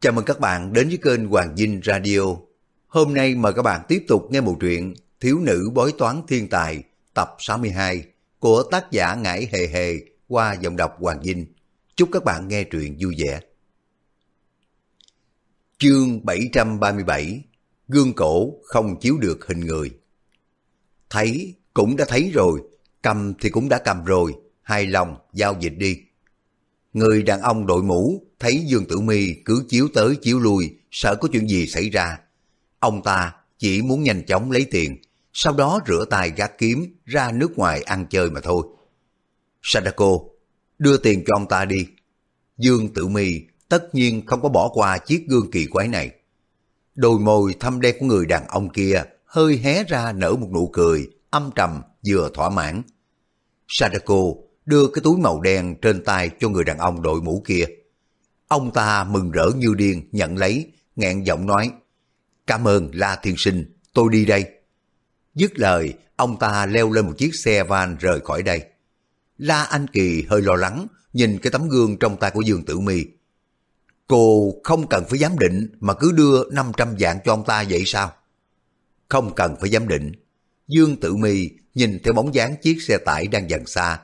Chào mừng các bạn đến với kênh Hoàng Dinh Radio. Hôm nay mời các bạn tiếp tục nghe một truyện Thiếu nữ bói toán thiên tài tập 62 của tác giả Ngải Hề Hề qua giọng đọc Hoàng Dinh. Chúc các bạn nghe truyện vui vẻ. Chương 737 Gương cổ không chiếu được hình người Thấy cũng đã thấy rồi, cầm thì cũng đã cầm rồi, hài lòng giao dịch đi. Người đàn ông đội mũ thấy Dương Tử Mi cứ chiếu tới chiếu lui, sợ có chuyện gì xảy ra. Ông ta chỉ muốn nhanh chóng lấy tiền, sau đó rửa tay gác kiếm ra nước ngoài ăn chơi mà thôi. Sadako, đưa tiền cho ông ta đi. Dương Tử Mi tất nhiên không có bỏ qua chiếc gương kỳ quái này. Đôi môi thâm đen của người đàn ông kia hơi hé ra nở một nụ cười, âm trầm vừa thỏa mãn. Sadako đưa cái túi màu đen trên tay cho người đàn ông đội mũ kia. Ông ta mừng rỡ như điên nhận lấy, nghẹn giọng nói, Cảm ơn La Thiên Sinh, tôi đi đây. Dứt lời, ông ta leo lên một chiếc xe van rời khỏi đây. La Anh Kỳ hơi lo lắng, nhìn cái tấm gương trong tay của Dương Tử Mi. Cô không cần phải giám định mà cứ đưa 500 vạn cho ông ta vậy sao? Không cần phải giám định. Dương Tử Mi nhìn theo bóng dáng chiếc xe tải đang dần xa.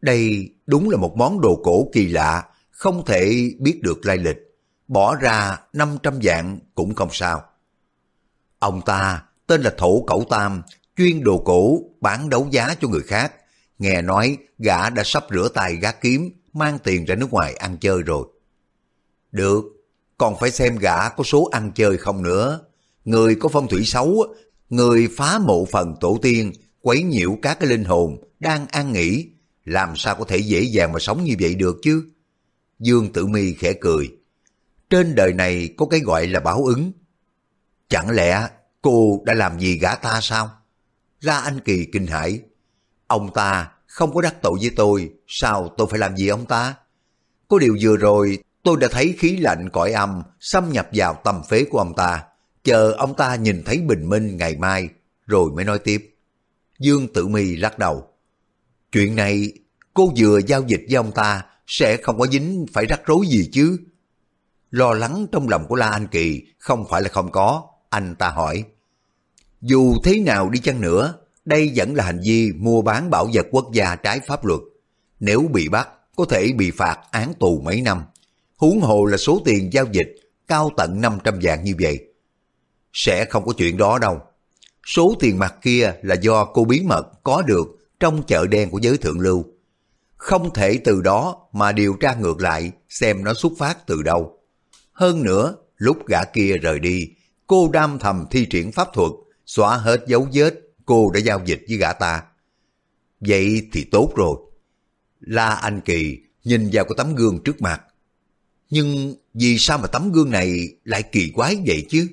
Đây đúng là một món đồ cổ kỳ lạ, không thể biết được lai lịch. Bỏ ra 500 vạn cũng không sao. Ông ta tên là Thổ Cẩu Tam, chuyên đồ cổ bán đấu giá cho người khác. Nghe nói gã đã sắp rửa tay gác kiếm, mang tiền ra nước ngoài ăn chơi rồi. Được, còn phải xem gã có số ăn chơi không nữa. Người có phong thủy xấu, người phá mộ phần tổ tiên, quấy nhiễu các cái linh hồn đang an nghỉ, làm sao có thể dễ dàng mà sống như vậy được chứ? Dương Tử Mi khẽ cười. Trên đời này có cái gọi là báo ứng. Chẳng lẽ cô đã làm gì gã ta sao? La Anh Kỳ kinh hãi. Ông ta không có đắc tội với tôi, sao tôi phải làm gì ông ta? Có điều vừa rồi tôi đã thấy khí lạnh cõi âm xâm nhập vào tâm phế của ông ta. Chờ ông ta nhìn thấy bình minh ngày mai, rồi mới nói tiếp. Dương Tử Mi lắc đầu. Chuyện này cô vừa giao dịch với ông ta sẽ không có dính phải rắc rối gì chứ. Lo lắng trong lòng của La Anh Kỳ không phải là không có, anh ta hỏi. Dù thế nào đi chăng nữa, đây vẫn là hành vi mua bán bảo vật quốc gia trái pháp luật. Nếu bị bắt, có thể bị phạt án tù mấy năm. Huống hồ là số tiền giao dịch cao tận 500 vạn như vậy. Sẽ không có chuyện đó đâu. Số tiền mặt kia là do cô bí mật có được trong chợ đen của giới thượng lưu. Không thể từ đó mà điều tra ngược lại xem nó xuất phát từ đâu. Hơn nữa, lúc gã kia rời đi, cô đam thầm thi triển pháp thuật, xóa hết dấu vết cô đã giao dịch với gã ta. Vậy thì tốt rồi. La Anh Kỳ nhìn vào cái tấm gương trước mặt. Nhưng vì sao mà tấm gương này lại kỳ quái vậy chứ?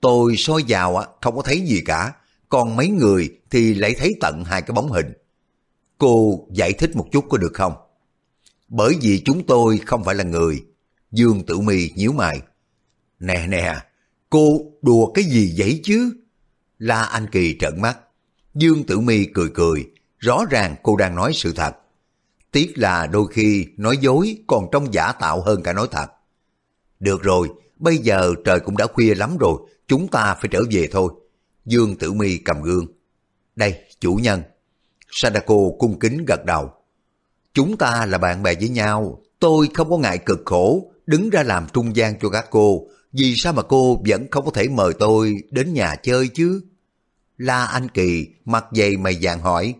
Tôi soi vào không có thấy gì cả, còn mấy người thì lại thấy tận hai cái bóng hình. Cô giải thích một chút có được không? Bởi vì chúng tôi không phải là người. Dương Tử Mi nhíu mày. Nè nè, cô đùa cái gì vậy chứ? La Anh Kỳ trợn mắt. Dương Tử Mi cười cười, rõ ràng cô đang nói sự thật. Tiếc là đôi khi nói dối còn trong giả tạo hơn cả nói thật. Được rồi, bây giờ trời cũng đã khuya lắm rồi, chúng ta phải trở về thôi. Dương Tử Mi cầm gương. Đây, chủ nhân. Sadako cung kính gật đầu. Chúng ta là bạn bè với nhau, tôi không có ngại cực khổ, đứng ra làm trung gian cho các cô. Vì sao mà cô vẫn không có thể mời tôi đến nhà chơi chứ? La Anh Kỳ mặt dày mày vàng hỏi.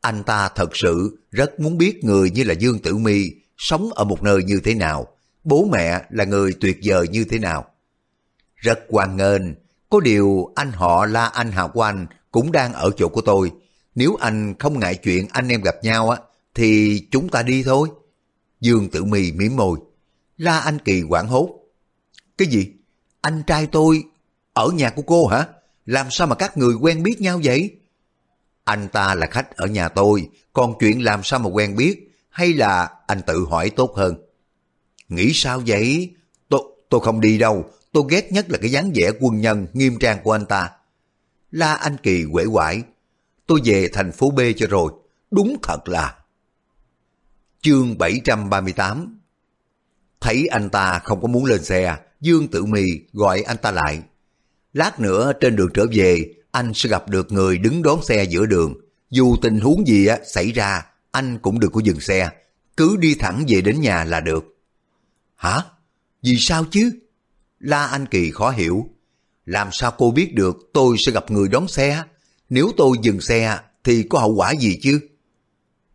Anh ta thật sự rất muốn biết người như là Dương Tử Mi sống ở một nơi như thế nào, bố mẹ là người tuyệt vời như thế nào. Rất hoan nghênh, có điều anh họ La Anh Hào của anh cũng đang ở chỗ của tôi. Nếu anh không ngại chuyện anh em gặp nhau á, thì chúng ta đi thôi. Dương Tử mì mỉm môi. La Anh Kỳ quảng hốt. Cái gì? Anh trai tôi ở nhà của cô hả? Làm sao mà các người quen biết nhau vậy? Anh ta là khách ở nhà tôi, còn chuyện làm sao mà quen biết, hay là anh tự hỏi tốt hơn? Nghĩ sao vậy? Tôi, tôi không đi đâu, tôi ghét nhất là cái dáng vẻ quân nhân nghiêm trang của anh ta. La Anh Kỳ quể quải, tôi về thành phố B cho rồi, đúng thật là. Chương 738 Thấy anh ta không có muốn lên xe, Dương Tử Mì gọi anh ta lại. Lát nữa trên đường trở về, anh sẽ gặp được người đứng đón xe giữa đường. Dù tình huống gì á xảy ra, anh cũng đừng có dừng xe, cứ đi thẳng về đến nhà là được. Hả? Vì sao chứ? La Anh Kỳ khó hiểu. Làm sao cô biết được tôi sẽ gặp người đón xe? Nếu tôi dừng xe thì có hậu quả gì chứ?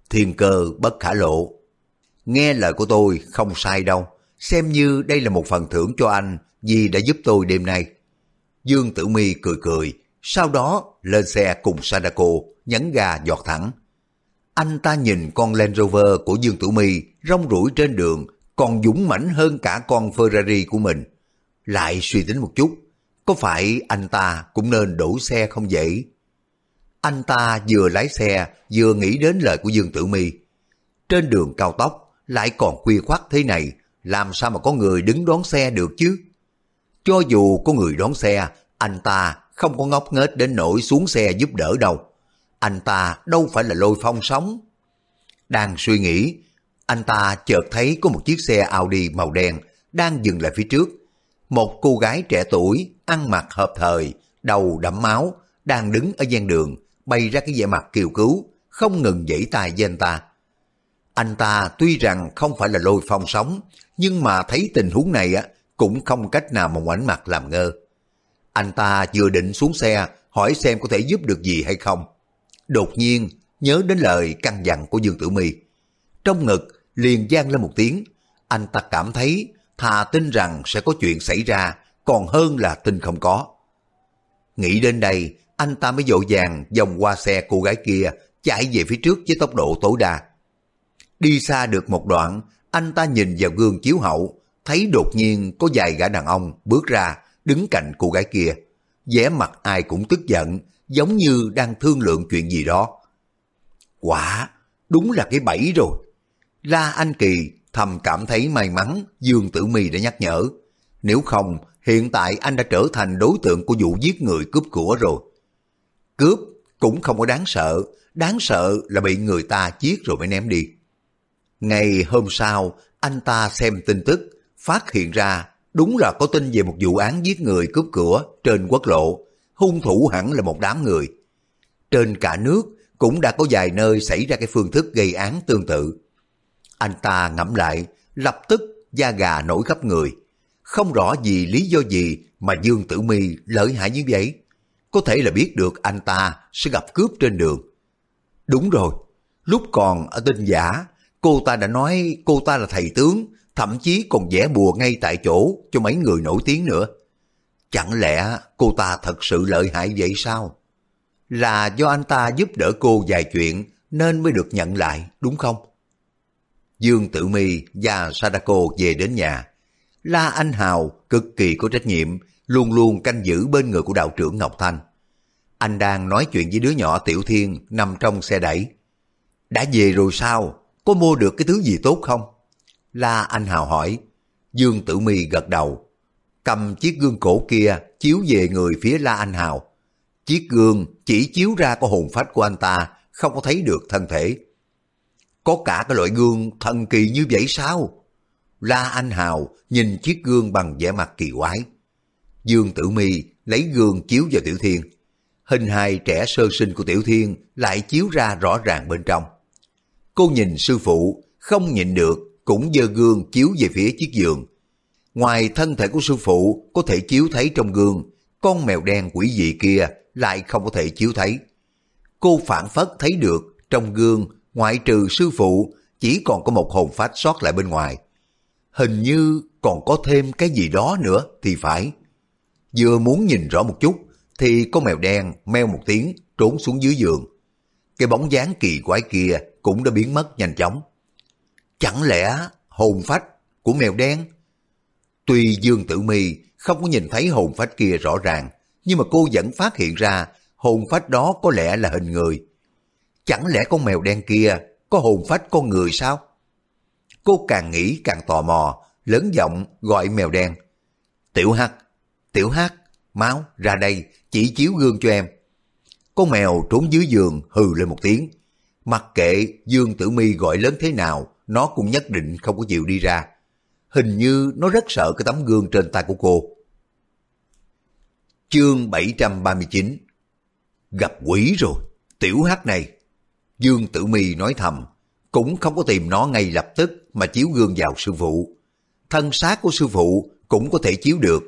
Thiên cơ bất khả lộ. Nghe lời của tôi không sai đâu. Xem như đây là một phần thưởng cho anh vì đã giúp tôi đêm nay. Dương Tử Mi cười cười, sau đó lên xe cùng Sadako, nhấn ga giọt thẳng. Anh ta nhìn con Land Rover của Dương Tử Mi rong rủi trên đường còn dũng mãnh hơn cả con Ferrari của mình. Lại suy tính một chút, có phải anh ta cũng nên đổ xe không vậy? Anh ta vừa lái xe vừa nghĩ đến lời của Dương Tử Mi. Trên đường cao tốc lại còn khuya khoắt thế này, làm sao mà có người đứng đón xe được chứ? Cho dù có người đón xe, anh ta không có ngốc nghếch đến nỗi xuống xe giúp đỡ đâu. Anh ta đâu phải là lôi phong sống. Đang suy nghĩ, anh ta chợt thấy có một chiếc xe Audi màu đen đang dừng lại phía trước. Một cô gái trẻ tuổi, ăn mặc hợp thời, đầu đẫm máu, đang đứng ở gian đường, bày ra cái vẻ mặt kiều cứu, không ngừng dãy tay với anh ta. Anh ta tuy rằng không phải là lôi phong sống, nhưng mà thấy tình huống này á cũng không cách nào mà ngoảnh mặt làm ngơ. Anh ta vừa định xuống xe hỏi xem có thể giúp được gì hay không. Đột nhiên nhớ đến lời căn dặn của Dương Tử Mi. Trong ngực liền gian lên một tiếng, anh ta cảm thấy thà tin rằng sẽ có chuyện xảy ra còn hơn là tin không có. Nghĩ đến đây, anh ta mới dội vàng vòng qua xe cô gái kia chạy về phía trước với tốc độ tối đa. Đi xa được một đoạn, anh ta nhìn vào gương chiếu hậu, thấy đột nhiên có vài gã đàn ông bước ra, đứng cạnh cô gái kia. vẻ mặt ai cũng tức giận, giống như đang thương lượng chuyện gì đó. Quả, đúng là cái bẫy rồi. La Anh Kỳ thầm cảm thấy may mắn Dương Tử Mi đã nhắc nhở. Nếu không, hiện tại anh đã trở thành đối tượng của vụ giết người cướp của rồi. Cướp cũng không có đáng sợ, đáng sợ là bị người ta giết rồi mới ném đi. Ngày hôm sau, anh ta xem tin tức, phát hiện ra đúng là có tin về một vụ án giết người cướp cửa trên quốc lộ, hung thủ hẳn là một đám người. Trên cả nước cũng đã có vài nơi xảy ra cái phương thức gây án tương tự. Anh ta ngẫm lại, lập tức da gà nổi khắp người. Không rõ vì lý do gì mà Dương Tử Mi lợi hại như vậy. Có thể là biết được anh ta sẽ gặp cướp trên đường. Đúng rồi, lúc còn ở tinh giả, cô ta đã nói cô ta là thầy tướng, thậm chí còn vẽ bùa ngay tại chỗ cho mấy người nổi tiếng nữa. Chẳng lẽ cô ta thật sự lợi hại vậy sao? Là do anh ta giúp đỡ cô vài chuyện nên mới được nhận lại, đúng không? Dương Tử Mi và Sadako về đến nhà. La Anh Hào cực kỳ có trách nhiệm, luôn luôn canh giữ bên người của đạo trưởng Ngọc Thanh. Anh đang nói chuyện với đứa nhỏ Tiểu Thiên nằm trong xe đẩy. Đã về rồi sao? Có mua được cái thứ gì tốt không? La Anh Hào hỏi. Dương Tử Mi gật đầu. Cầm chiếc gương cổ kia chiếu về người phía La Anh Hào. Chiếc gương chỉ chiếu ra có hồn phách của anh ta, không có thấy được thân thể. Có cả cái loại gương thần kỳ như vậy sao? La Anh Hào nhìn chiếc gương bằng vẻ mặt kỳ quái. Dương Tử Mi lấy gương chiếu vào Tiểu Thiên. Hình hài trẻ sơ sinh của Tiểu Thiên lại chiếu ra rõ ràng bên trong. Cô nhìn sư phụ, không nhìn được, cũng giơ gương chiếu về phía chiếc giường. Ngoài thân thể của sư phụ có thể chiếu thấy trong gương, con mèo đen quỷ dị kia lại không có thể chiếu thấy. Cô phản phất thấy được trong gương ngoại trừ sư phụ chỉ còn có một hồn phách sót lại bên ngoài. Hình như còn có thêm cái gì đó nữa thì phải. Vừa muốn nhìn rõ một chút thì có mèo đen meo một tiếng trốn xuống dưới giường. Cái bóng dáng kỳ quái kia cũng đã biến mất nhanh chóng. Chẳng lẽ hồn phách của mèo đen? Tuy Dương Tử Mi không có nhìn thấy hồn phách kia rõ ràng, nhưng mà cô vẫn phát hiện ra hồn phách đó có lẽ là hình người. Chẳng lẽ con mèo đen kia có hồn phách con người sao? Cô càng nghĩ càng tò mò, lớn giọng gọi mèo đen. Tiểu Hắc, Tiểu Hắc, máu ra đây, chỉ chiếu gương cho em. Con mèo trốn dưới giường hừ lên một tiếng. Mặc kệ Dương Tử Mi gọi lớn thế nào, nó cũng nhất định không có chịu đi ra. hình như nó rất sợ cái tấm gương trên tay của cô. Chương 739 Gặp quỷ rồi, tiểu hắc này. Dương Tử Mi nói thầm, cũng không có tìm nó ngay lập tức mà chiếu gương vào sư phụ. Thân xác của sư phụ cũng có thể chiếu được.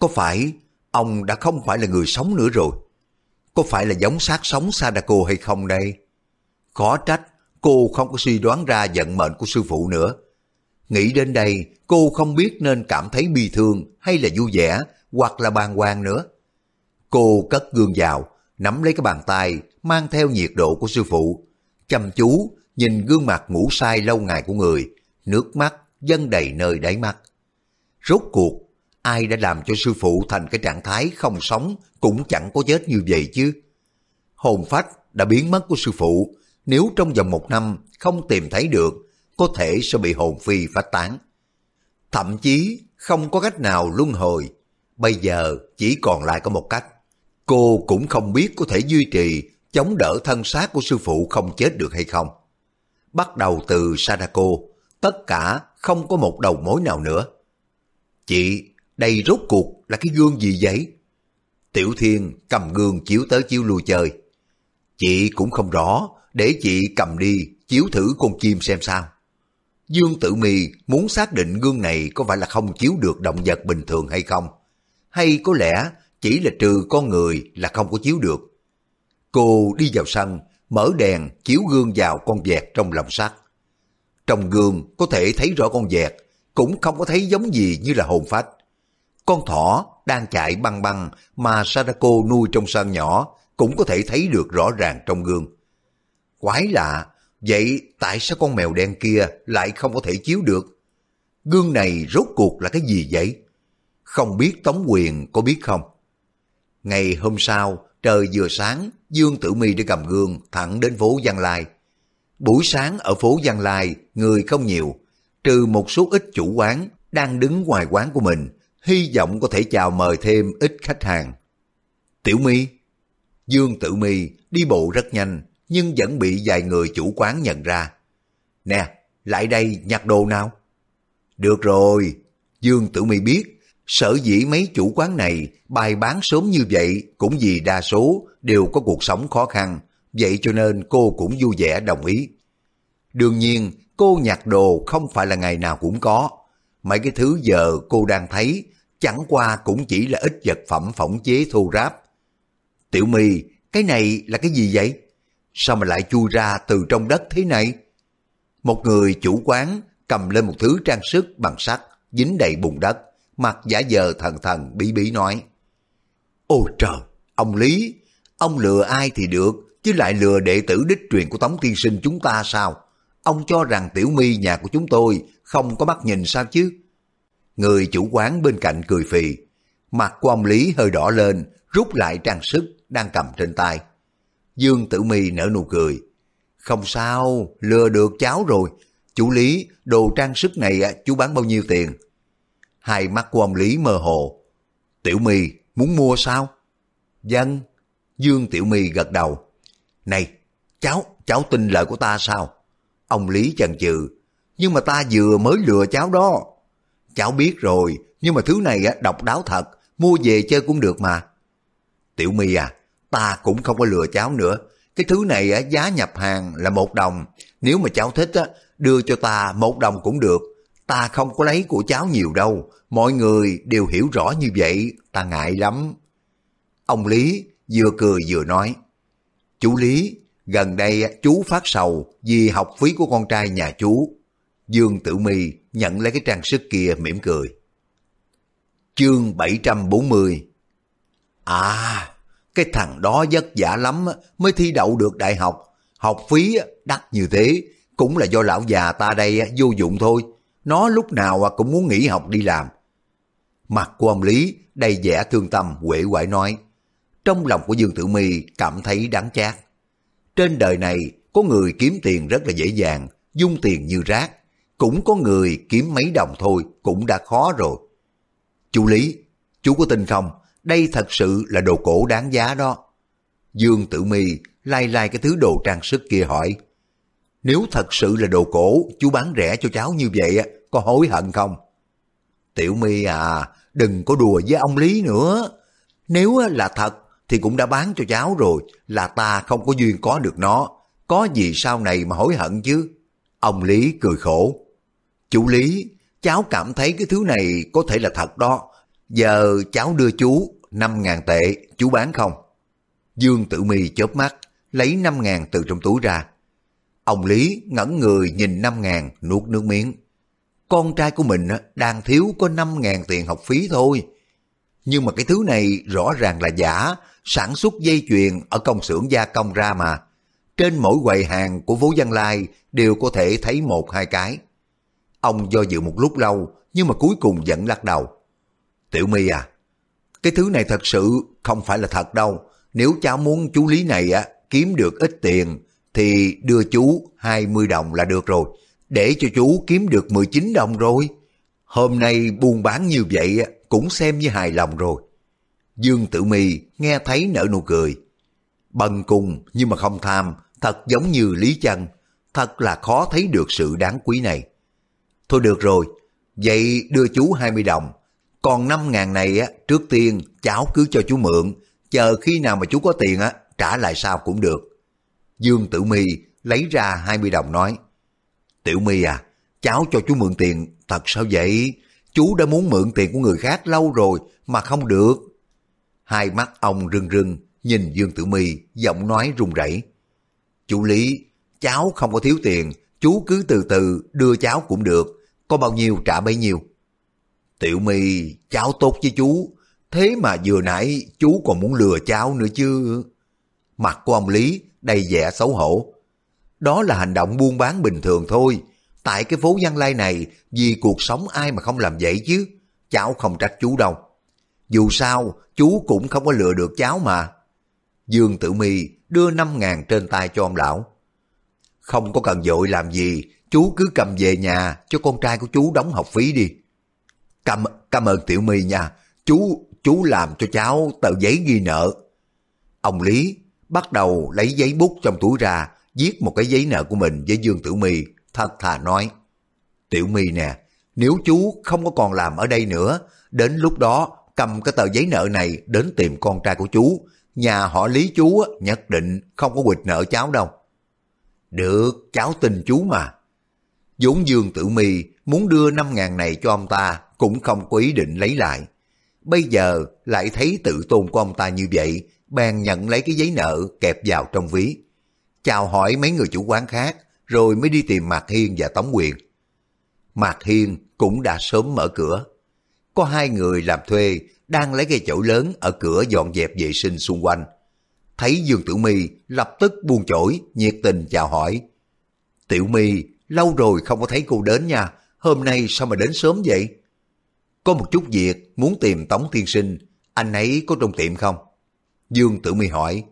Có phải ông đã không phải là người sống nữa rồi? Có phải là giống xác sống Sadako hay không đây? Khó trách cô không có suy đoán ra vận mệnh của sư phụ nữa. Nghĩ đến đây, cô không biết nên cảm thấy bi thương hay là vui vẻ hoặc là bàng hoàng nữa. Cô cất gương vào, nắm lấy cái bàn tay mang theo nhiệt độ của sư phụ. Chăm chú nhìn gương mặt ngủ sai lâu ngày của người, nước mắt dâng đầy nơi đáy mắt. Rốt cuộc, ai đã làm cho sư phụ thành cái trạng thái không sống cũng chẳng có chết như vậy chứ. Hồn phách đã biến mất của sư phụ, nếu trong vòng một năm không tìm thấy được, có thể sẽ bị hồn phi phát tán. Thậm chí không có cách nào luân hồi, bây giờ chỉ còn lại có một cách. Cô cũng không biết có thể duy trì chống đỡ thân xác của sư phụ không chết được hay không. Bắt đầu từ Sadako, tất cả không có một đầu mối nào nữa. Chị, đây rốt cuộc là cái gương gì vậy? Tiểu Thiên cầm gương chiếu tới chiếu lui chơi. Chị cũng không rõ, để chị cầm đi chiếu thử con chim xem sao. Dương Tử Mi muốn xác định gương này có phải là không chiếu được động vật bình thường hay không, hay có lẽ chỉ là trừ con người là không có chiếu được. Cô đi vào sân, mở đèn chiếu gương vào con vẹt trong lòng sắt. Trong gương có thể thấy rõ con vẹt, cũng không có thấy giống gì như là hồn phách. Con thỏ đang chạy băng băng mà Sadako nuôi trong sân nhỏ cũng có thể thấy được rõ ràng trong gương. Quái lạ, vậy tại sao con mèo đen kia lại không có thể chiếu được? Gương này rốt cuộc là cái gì vậy? Không biết Tống Quyền có biết không? Ngày hôm sau, trời vừa sáng, Dương Tử Mi đã cầm gương thẳng đến phố Giang Lai. Buổi sáng ở phố Giang Lai, người không nhiều, trừ một số ít chủ quán đang đứng ngoài quán của mình, hy vọng có thể chào mời thêm ít khách hàng. Tiểu Mi Dương Tử Mi đi bộ rất nhanh, nhưng vẫn bị vài người chủ quán nhận ra. Nè, lại đây nhặt đồ nào. Được rồi, Dương Tử Mi biết, sở dĩ mấy chủ quán này bài bán sớm như vậy cũng vì đa số đều có cuộc sống khó khăn, vậy cho nên cô cũng vui vẻ đồng ý. Đương nhiên, cô nhặt đồ không phải là ngày nào cũng có. Mấy cái thứ giờ cô đang thấy chẳng qua cũng chỉ là ít vật phẩm phỏng chế thô ráp. Tiểu My, cái này là cái gì vậy? Sao mà lại chui ra từ trong đất thế này? Một người chủ quán cầm lên một thứ trang sức bằng sắt, dính đầy bùn đất, mặt giả vờ thần thần bí bí nói. Ôi trời, ông Lý, ông lừa ai thì được, chứ lại lừa đệ tử đích truyền của Tống Tiên Sinh chúng ta sao? Ông cho rằng tiểu mi nhà của chúng tôi không có mắt nhìn sao chứ? Người chủ quán bên cạnh cười phì, mặt của ông Lý hơi đỏ lên, rút lại trang sức đang cầm trên tay. Dương Tử Mi nở nụ cười. Không sao, lừa được cháu rồi. Chú Lý, đồ trang sức này chú bán bao nhiêu tiền? Hai mắt của ông Lý mơ hồ. Tiểu My, muốn mua sao? Dân. Dương Tiểu My gật đầu. Này, cháu, cháu tin lời của ta sao? Ông Lý chần chừ. Nhưng mà ta vừa mới lừa cháu đó. Cháu biết rồi, nhưng mà thứ này độc đáo thật, mua về chơi cũng được mà. Tiểu My à, ta cũng không có lừa cháu nữa. Cái thứ này giá nhập hàng là một đồng. Nếu mà cháu thích á, đưa cho ta một đồng cũng được. Ta không có lấy của cháu nhiều đâu. Mọi người đều hiểu rõ như vậy, ta ngại lắm. Ông Lý vừa cười vừa nói. Chú Lý, gần đây chú phát sầu vì học phí của con trai nhà chú. Dương Tử My nhận lấy cái trang sức kia mỉm cười. Chương 740 À, cái thằng đó vất vả lắm mới thi đậu được đại học. Học phí đắt như thế cũng là do lão già ta đây vô dụng thôi. Nó lúc nào à cũng muốn nghỉ học đi làm. Mặt của ông Lý đầy vẻ thương tâm quể quải nói. Trong lòng của Dương Tử My cảm thấy đáng chát. Trên đời này có người kiếm tiền rất là dễ dàng, dung tiền như rác. Cũng có người kiếm mấy đồng thôi cũng đã khó rồi. Chú Lý, chú có tin không? Đây thật sự là đồ cổ đáng giá đó. Dương Tử My lai lai cái thứ đồ trang sức kia hỏi. Nếu thật sự là đồ cổ, chú bán rẻ cho cháu như vậy, có hối hận không? Tiểu My à, đừng có đùa với ông Lý nữa. Nếu là thật thì cũng đã bán cho cháu rồi, là ta không có duyên có được nó. Có gì sau này mà hối hận chứ? Ông Lý cười khổ. Chú Lý, cháu cảm thấy cái thứ này có thể là thật đó. Giờ cháu đưa chú 5.000 tệ, chú bán không? Dương Tử Mi chớp mắt, lấy 5.000 từ trong túi ra. Ông Lý ngẩn người nhìn 5 ngàn nuốt nước miếng. Con trai của mình đang thiếu có 5 ngàn tiền học phí thôi. Nhưng mà cái thứ này rõ ràng là giả, sản xuất dây chuyền ở công xưởng gia công ra mà. Trên mỗi quầy hàng của vũ Văn Lai đều có thể thấy một hai cái. Ông do dự một lúc lâu, nhưng mà cuối cùng vẫn lắc đầu. Tiểu My à, cái thứ này thật sự không phải là thật đâu. Nếu cháu muốn chú Lý này á kiếm được ít tiền, thì đưa chú 20 đồng là được rồi. Để cho chú kiếm được 19 đồng rồi. Hôm nay buôn bán như vậy cũng xem như hài lòng rồi. Dương Tử Mi nghe thấy nở nụ cười. Bần cùng nhưng mà không tham, thật giống như Lý Chân. Thật là khó thấy được sự đáng quý này. Thôi được rồi, vậy đưa chú 20 đồng. Còn 5 ngàn này á, trước tiên cháu cứ cho chú mượn, chờ khi nào mà chú có tiền á, trả lại sao cũng được. Dương Tử Mi lấy ra 20 đồng nói, Tiểu My à, cháu cho chú mượn tiền, thật sao vậy? Chú đã muốn mượn tiền của người khác lâu rồi mà không được. Hai mắt ông rưng rưng, nhìn Dương Tử My giọng nói run rẩy. Chú Lý, cháu không có thiếu tiền, chú cứ từ từ đưa cháu cũng được, có bao nhiêu trả bấy nhiêu. Tiểu My, cháu tốt với chú, thế mà vừa nãy chú còn muốn lừa cháu nữa chứ. Mặt của ông Lý đầy vẻ xấu hổ. Đó là hành động buôn bán bình thường thôi. Tại cái phố Văn Lai này, vì cuộc sống ai mà không làm vậy chứ. Cháu không trách chú đâu. Dù sao, chú cũng không có lừa được cháu mà. Dương Tử Mi đưa 5 ngàn trên tay cho ông lão. Không có cần dội làm gì, chú cứ cầm về nhà cho con trai của chú đóng học phí đi. Cảm, cảm ơn Tiểu My nha, chú, chú làm cho cháu tờ giấy ghi nợ. Ông Lý bắt đầu lấy giấy bút trong túi ra, viết một cái giấy nợ của mình với Dương Tử My, thật thà nói. Tiểu My nè, nếu chú không có còn làm ở đây nữa, đến lúc đó cầm cái tờ giấy nợ này đến tìm con trai của chú, nhà họ Lý chú nhất định không có quỵt nợ cháu đâu. Được, cháu tin chú mà. vốn Dương Tử My muốn đưa 5 ngàn này cho ông ta cũng không có ý định lấy lại. Bây giờ lại thấy tự tôn của ông ta như vậy, bèn nhận lấy cái giấy nợ kẹp vào trong ví. Chào hỏi mấy người chủ quán khác, rồi mới đi tìm Mạc Hiên và Tống Quyền. Mạc Hiên cũng đã sớm mở cửa. Có hai người làm thuê đang lấy cây chổi lớn ở cửa dọn dẹp vệ sinh xung quanh. Thấy Dương Tử Mi lập tức buông chổi, nhiệt tình chào hỏi. Tiểu Mi lâu rồi không có thấy cô đến nha, hôm nay sao mà đến sớm vậy? Có một chút việc muốn tìm Tống Tiên Sinh, anh ấy có trong tiệm không? Dương Tử Mi hỏi,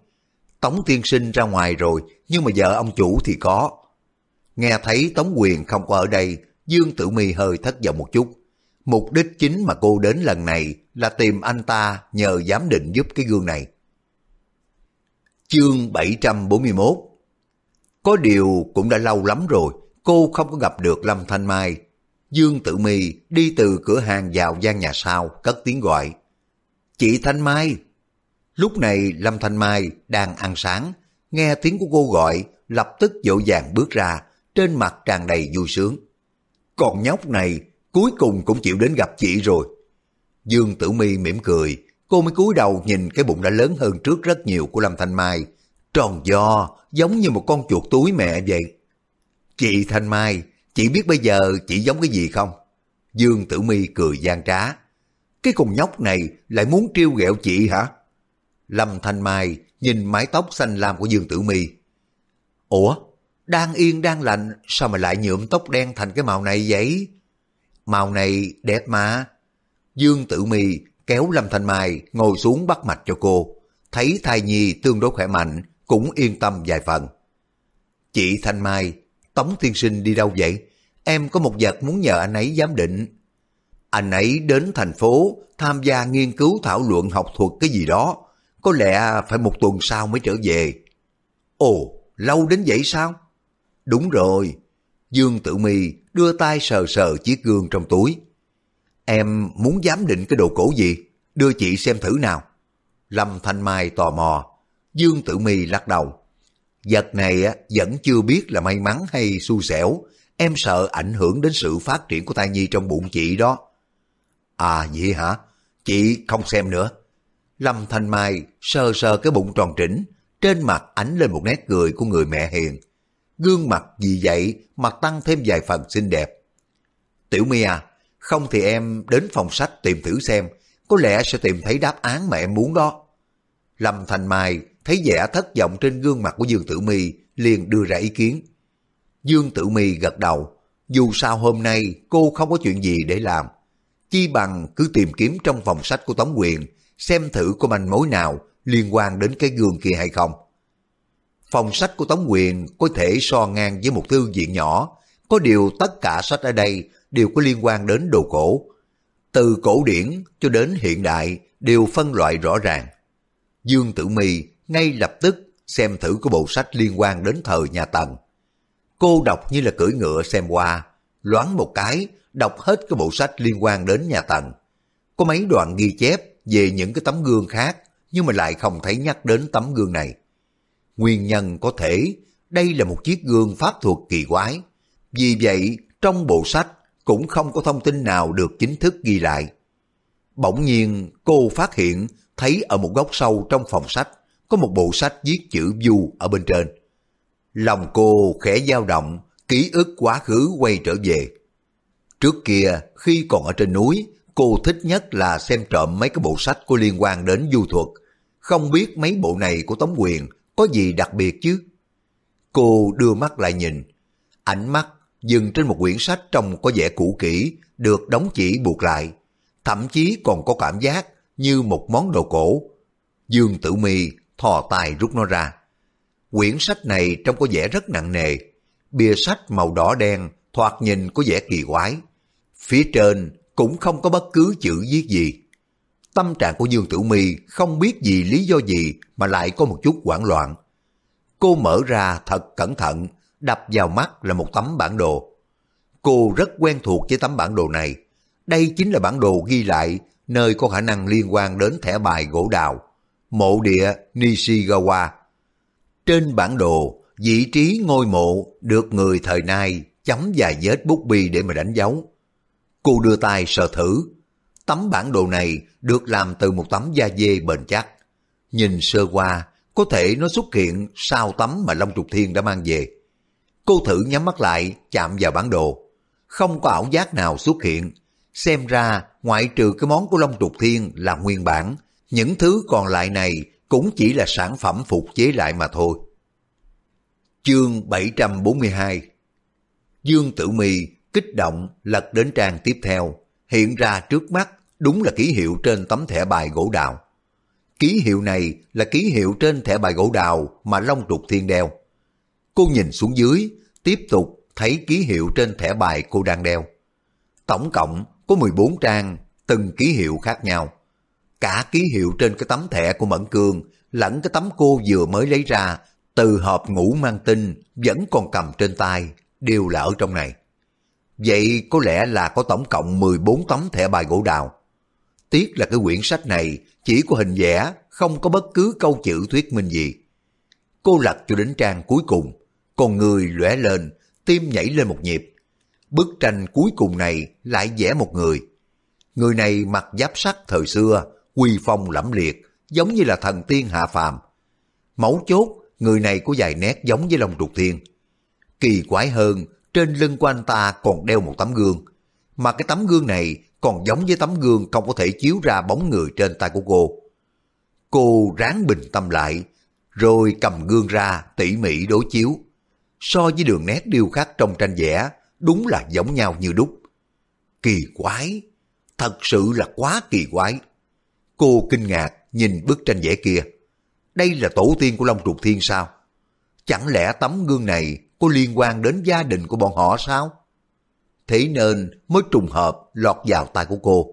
Tống Tiên Sinh ra ngoài rồi, nhưng mà vợ ông chủ thì có. Nghe thấy Tống Quyền không có ở đây, Dương Tử Mi hơi thất vọng một chút. Mục đích chính mà cô đến lần này là tìm anh ta nhờ giám định giúp cái gương này. Chương 741 Có điều cũng đã lâu lắm rồi, cô không có gặp được Lâm Thanh Mai. Dương Tử Mi đi từ cửa hàng vào gian nhà sau, cất tiếng gọi. Chị Thanh Mai! Lúc này Lâm Thanh Mai đang ăn sáng, nghe tiếng của cô gọi, lập tức dỗ dàng bước ra, trên mặt tràn đầy vui sướng. Còn nhóc này cuối cùng cũng chịu đến gặp chị rồi. Dương Tử Mi mỉm cười, cô mới cúi đầu nhìn cái bụng đã lớn hơn trước rất nhiều của Lâm Thanh Mai, tròn do, giống như một con chuột túi mẹ vậy. Chị Thanh Mai, chị biết bây giờ chị giống cái gì không? Dương Tử Mi cười gian trá. Cái con nhóc này lại muốn trêu ghẹo chị hả? Lâm Thanh Mai nhìn mái tóc xanh lam của Dương Tử Mi. Ủa, đang yên đang lạnh, sao mà lại nhuộm tóc đen thành cái màu này vậy? Màu này đẹp mà. Dương Tử Mi kéo Lâm Thanh Mai ngồi xuống bắt mạch cho cô. Thấy thai nhi tương đối khỏe mạnh, cũng yên tâm vài phần. Chị Thanh Mai, Tống Tiên Sinh đi đâu vậy? Em có một vật muốn nhờ anh ấy giám định. Anh ấy đến thành phố tham gia nghiên cứu thảo luận học thuật cái gì đó. Có lẽ phải một tuần sau mới trở về. Ồ, lâu đến vậy sao? Đúng rồi. Dương Tử Mi đưa tay sờ sờ chiếc gương trong túi. Em muốn giám định cái đồ cổ gì? Đưa chị xem thử nào. Lâm Thanh Mai tò mò. Dương Tử Mi lắc đầu. Vật này vẫn chưa biết là may mắn hay xui xẻo. Em sợ ảnh hưởng đến sự phát triển của thai nhi trong bụng chị đó. À vậy hả? Chị không xem nữa. Lâm Thanh Mai sờ sờ cái bụng tròn trĩnh, trên mặt ánh lên một nét cười của người mẹ hiền. Gương mặt vì vậy mà tăng thêm vài phần xinh đẹp. Tiểu My à, không thì em đến phòng sách tìm thử xem, có lẽ sẽ tìm thấy đáp án mà em muốn đó. Lâm Thanh Mai thấy vẻ thất vọng trên gương mặt của Dương Tử My liền đưa ra ý kiến. Dương Tử My gật đầu, dù sao hôm nay cô không có chuyện gì để làm. Chi bằng cứ tìm kiếm trong phòng sách của Tống Quyền, xem thử có manh mối nào liên quan đến cái gương kia hay không. Phòng sách của Tống Quyền có thể so ngang với một thư viện nhỏ, có điều tất cả sách ở đây đều có liên quan đến đồ cổ. Từ cổ điển cho đến hiện đại đều phân loại rõ ràng. Dương Tử My ngay lập tức xem thử có bộ sách liên quan đến thời nhà Tần. Cô đọc như là cưỡi ngựa xem qua, loáng một cái, đọc hết cái bộ sách liên quan đến nhà Tần. Có mấy đoạn ghi chép về những cái tấm gương khác, nhưng mà lại không thấy nhắc đến tấm gương này. Nguyên nhân có thể đây là một chiếc gương pháp thuật kỳ quái. Vì vậy, trong bộ sách cũng không có thông tin nào được chính thức ghi lại. Bỗng nhiên, cô phát hiện thấy ở một góc sâu trong phòng sách có một bộ sách viết chữ du ở bên trên. Lòng cô khẽ dao động, ký ức quá khứ quay trở về. Trước kia, khi còn ở trên núi, cô thích nhất là xem trộm mấy cái bộ sách có liên quan đến du thuật. Không biết mấy bộ này của Tống Quyền có gì đặc biệt chứ? Cô đưa mắt lại nhìn, ánh mắt dừng trên một quyển sách trông có vẻ cũ kỹ, được đóng chỉ buộc lại, thậm chí còn có cảm giác như một món đồ cổ. Dương Tử Mi thò tay rút nó ra. Quyển sách này trông có vẻ rất nặng nề, bìa sách màu đỏ đen thoạt nhìn có vẻ kỳ quái. Phía trên cũng không có bất cứ chữ viết gì. Tâm trạng của Dương Tử Mi không biết vì lý do gì mà lại có một chút hoảng loạn. Cô mở ra thật cẩn thận, đập vào mắt là một tấm bản đồ. Cô rất quen thuộc với tấm bản đồ này. Đây chính là bản đồ ghi lại nơi có khả năng liên quan đến thẻ bài gỗ đào, mộ địa Nishigawa. Trên bản đồ, vị trí ngôi mộ được người thời nay chấm vài vết bút bi để mà đánh dấu. Cô đưa tay sờ thử. Tấm bản đồ này được làm từ một tấm da dê bền chắc. Nhìn sơ qua, có thể nó xuất hiện sau tấm mà Long Trục Thiên đã mang về. Cô thử nhắm mắt lại, chạm vào bản đồ. Không có ảo giác nào xuất hiện. Xem ra, ngoại trừ cái món của Long Trục Thiên là nguyên bản, những thứ còn lại này cũng chỉ là sản phẩm phục chế lại mà thôi. Chương 742 Dương Tử Mì kích động lật đến trang tiếp theo, hiện ra trước mắt đúng là ký hiệu trên tấm thẻ bài gỗ đào. Ký hiệu này là ký hiệu trên thẻ bài gỗ đào mà Long Trục Thiên đeo. Cô nhìn xuống dưới, tiếp tục thấy ký hiệu trên thẻ bài cô đang đeo. Tổng cộng có 14 trang, từng ký hiệu khác nhau. Cả ký hiệu trên cái tấm thẻ của Mẫn Cương lẫn cái tấm cô vừa mới lấy ra từ hộp ngủ mang tinh vẫn còn cầm trên tay đều là ở trong này. Vậy có lẽ là có tổng cộng 14 tấm thẻ bài gỗ đào. Tiếc là cái quyển sách này chỉ có hình vẽ, không có bất cứ câu chữ thuyết minh gì. Cô lật cho đến trang cuối cùng, con người lóe lên, tim nhảy lên một nhịp. Bức tranh cuối cùng này lại vẽ một người. Người này mặc giáp sắt thời xưa, quy phong lẫm liệt, giống như là thần tiên hạ phàm. Mấu chốt, người này có vài nét giống với lòng Trục Thiên. Kỳ quái hơn, trên lưng của anh ta còn đeo một tấm gương. Mà cái tấm gương này còn giống với tấm gương không có thể chiếu ra bóng người trên tay của cô. Cô ráng bình tâm lại, rồi cầm gương ra tỉ mỉ đối chiếu. So với đường nét điêu khắc trong tranh vẽ, đúng là giống nhau như đúc. Kỳ quái, thật sự là quá kỳ quái. Cô kinh ngạc nhìn bức tranh vẽ kia. Đây là tổ tiên của Long Trục Thiên sao? Chẳng lẽ tấm gương này có liên quan đến gia đình của bọn họ sao? Thế nên mới trùng hợp lọt vào tay của cô.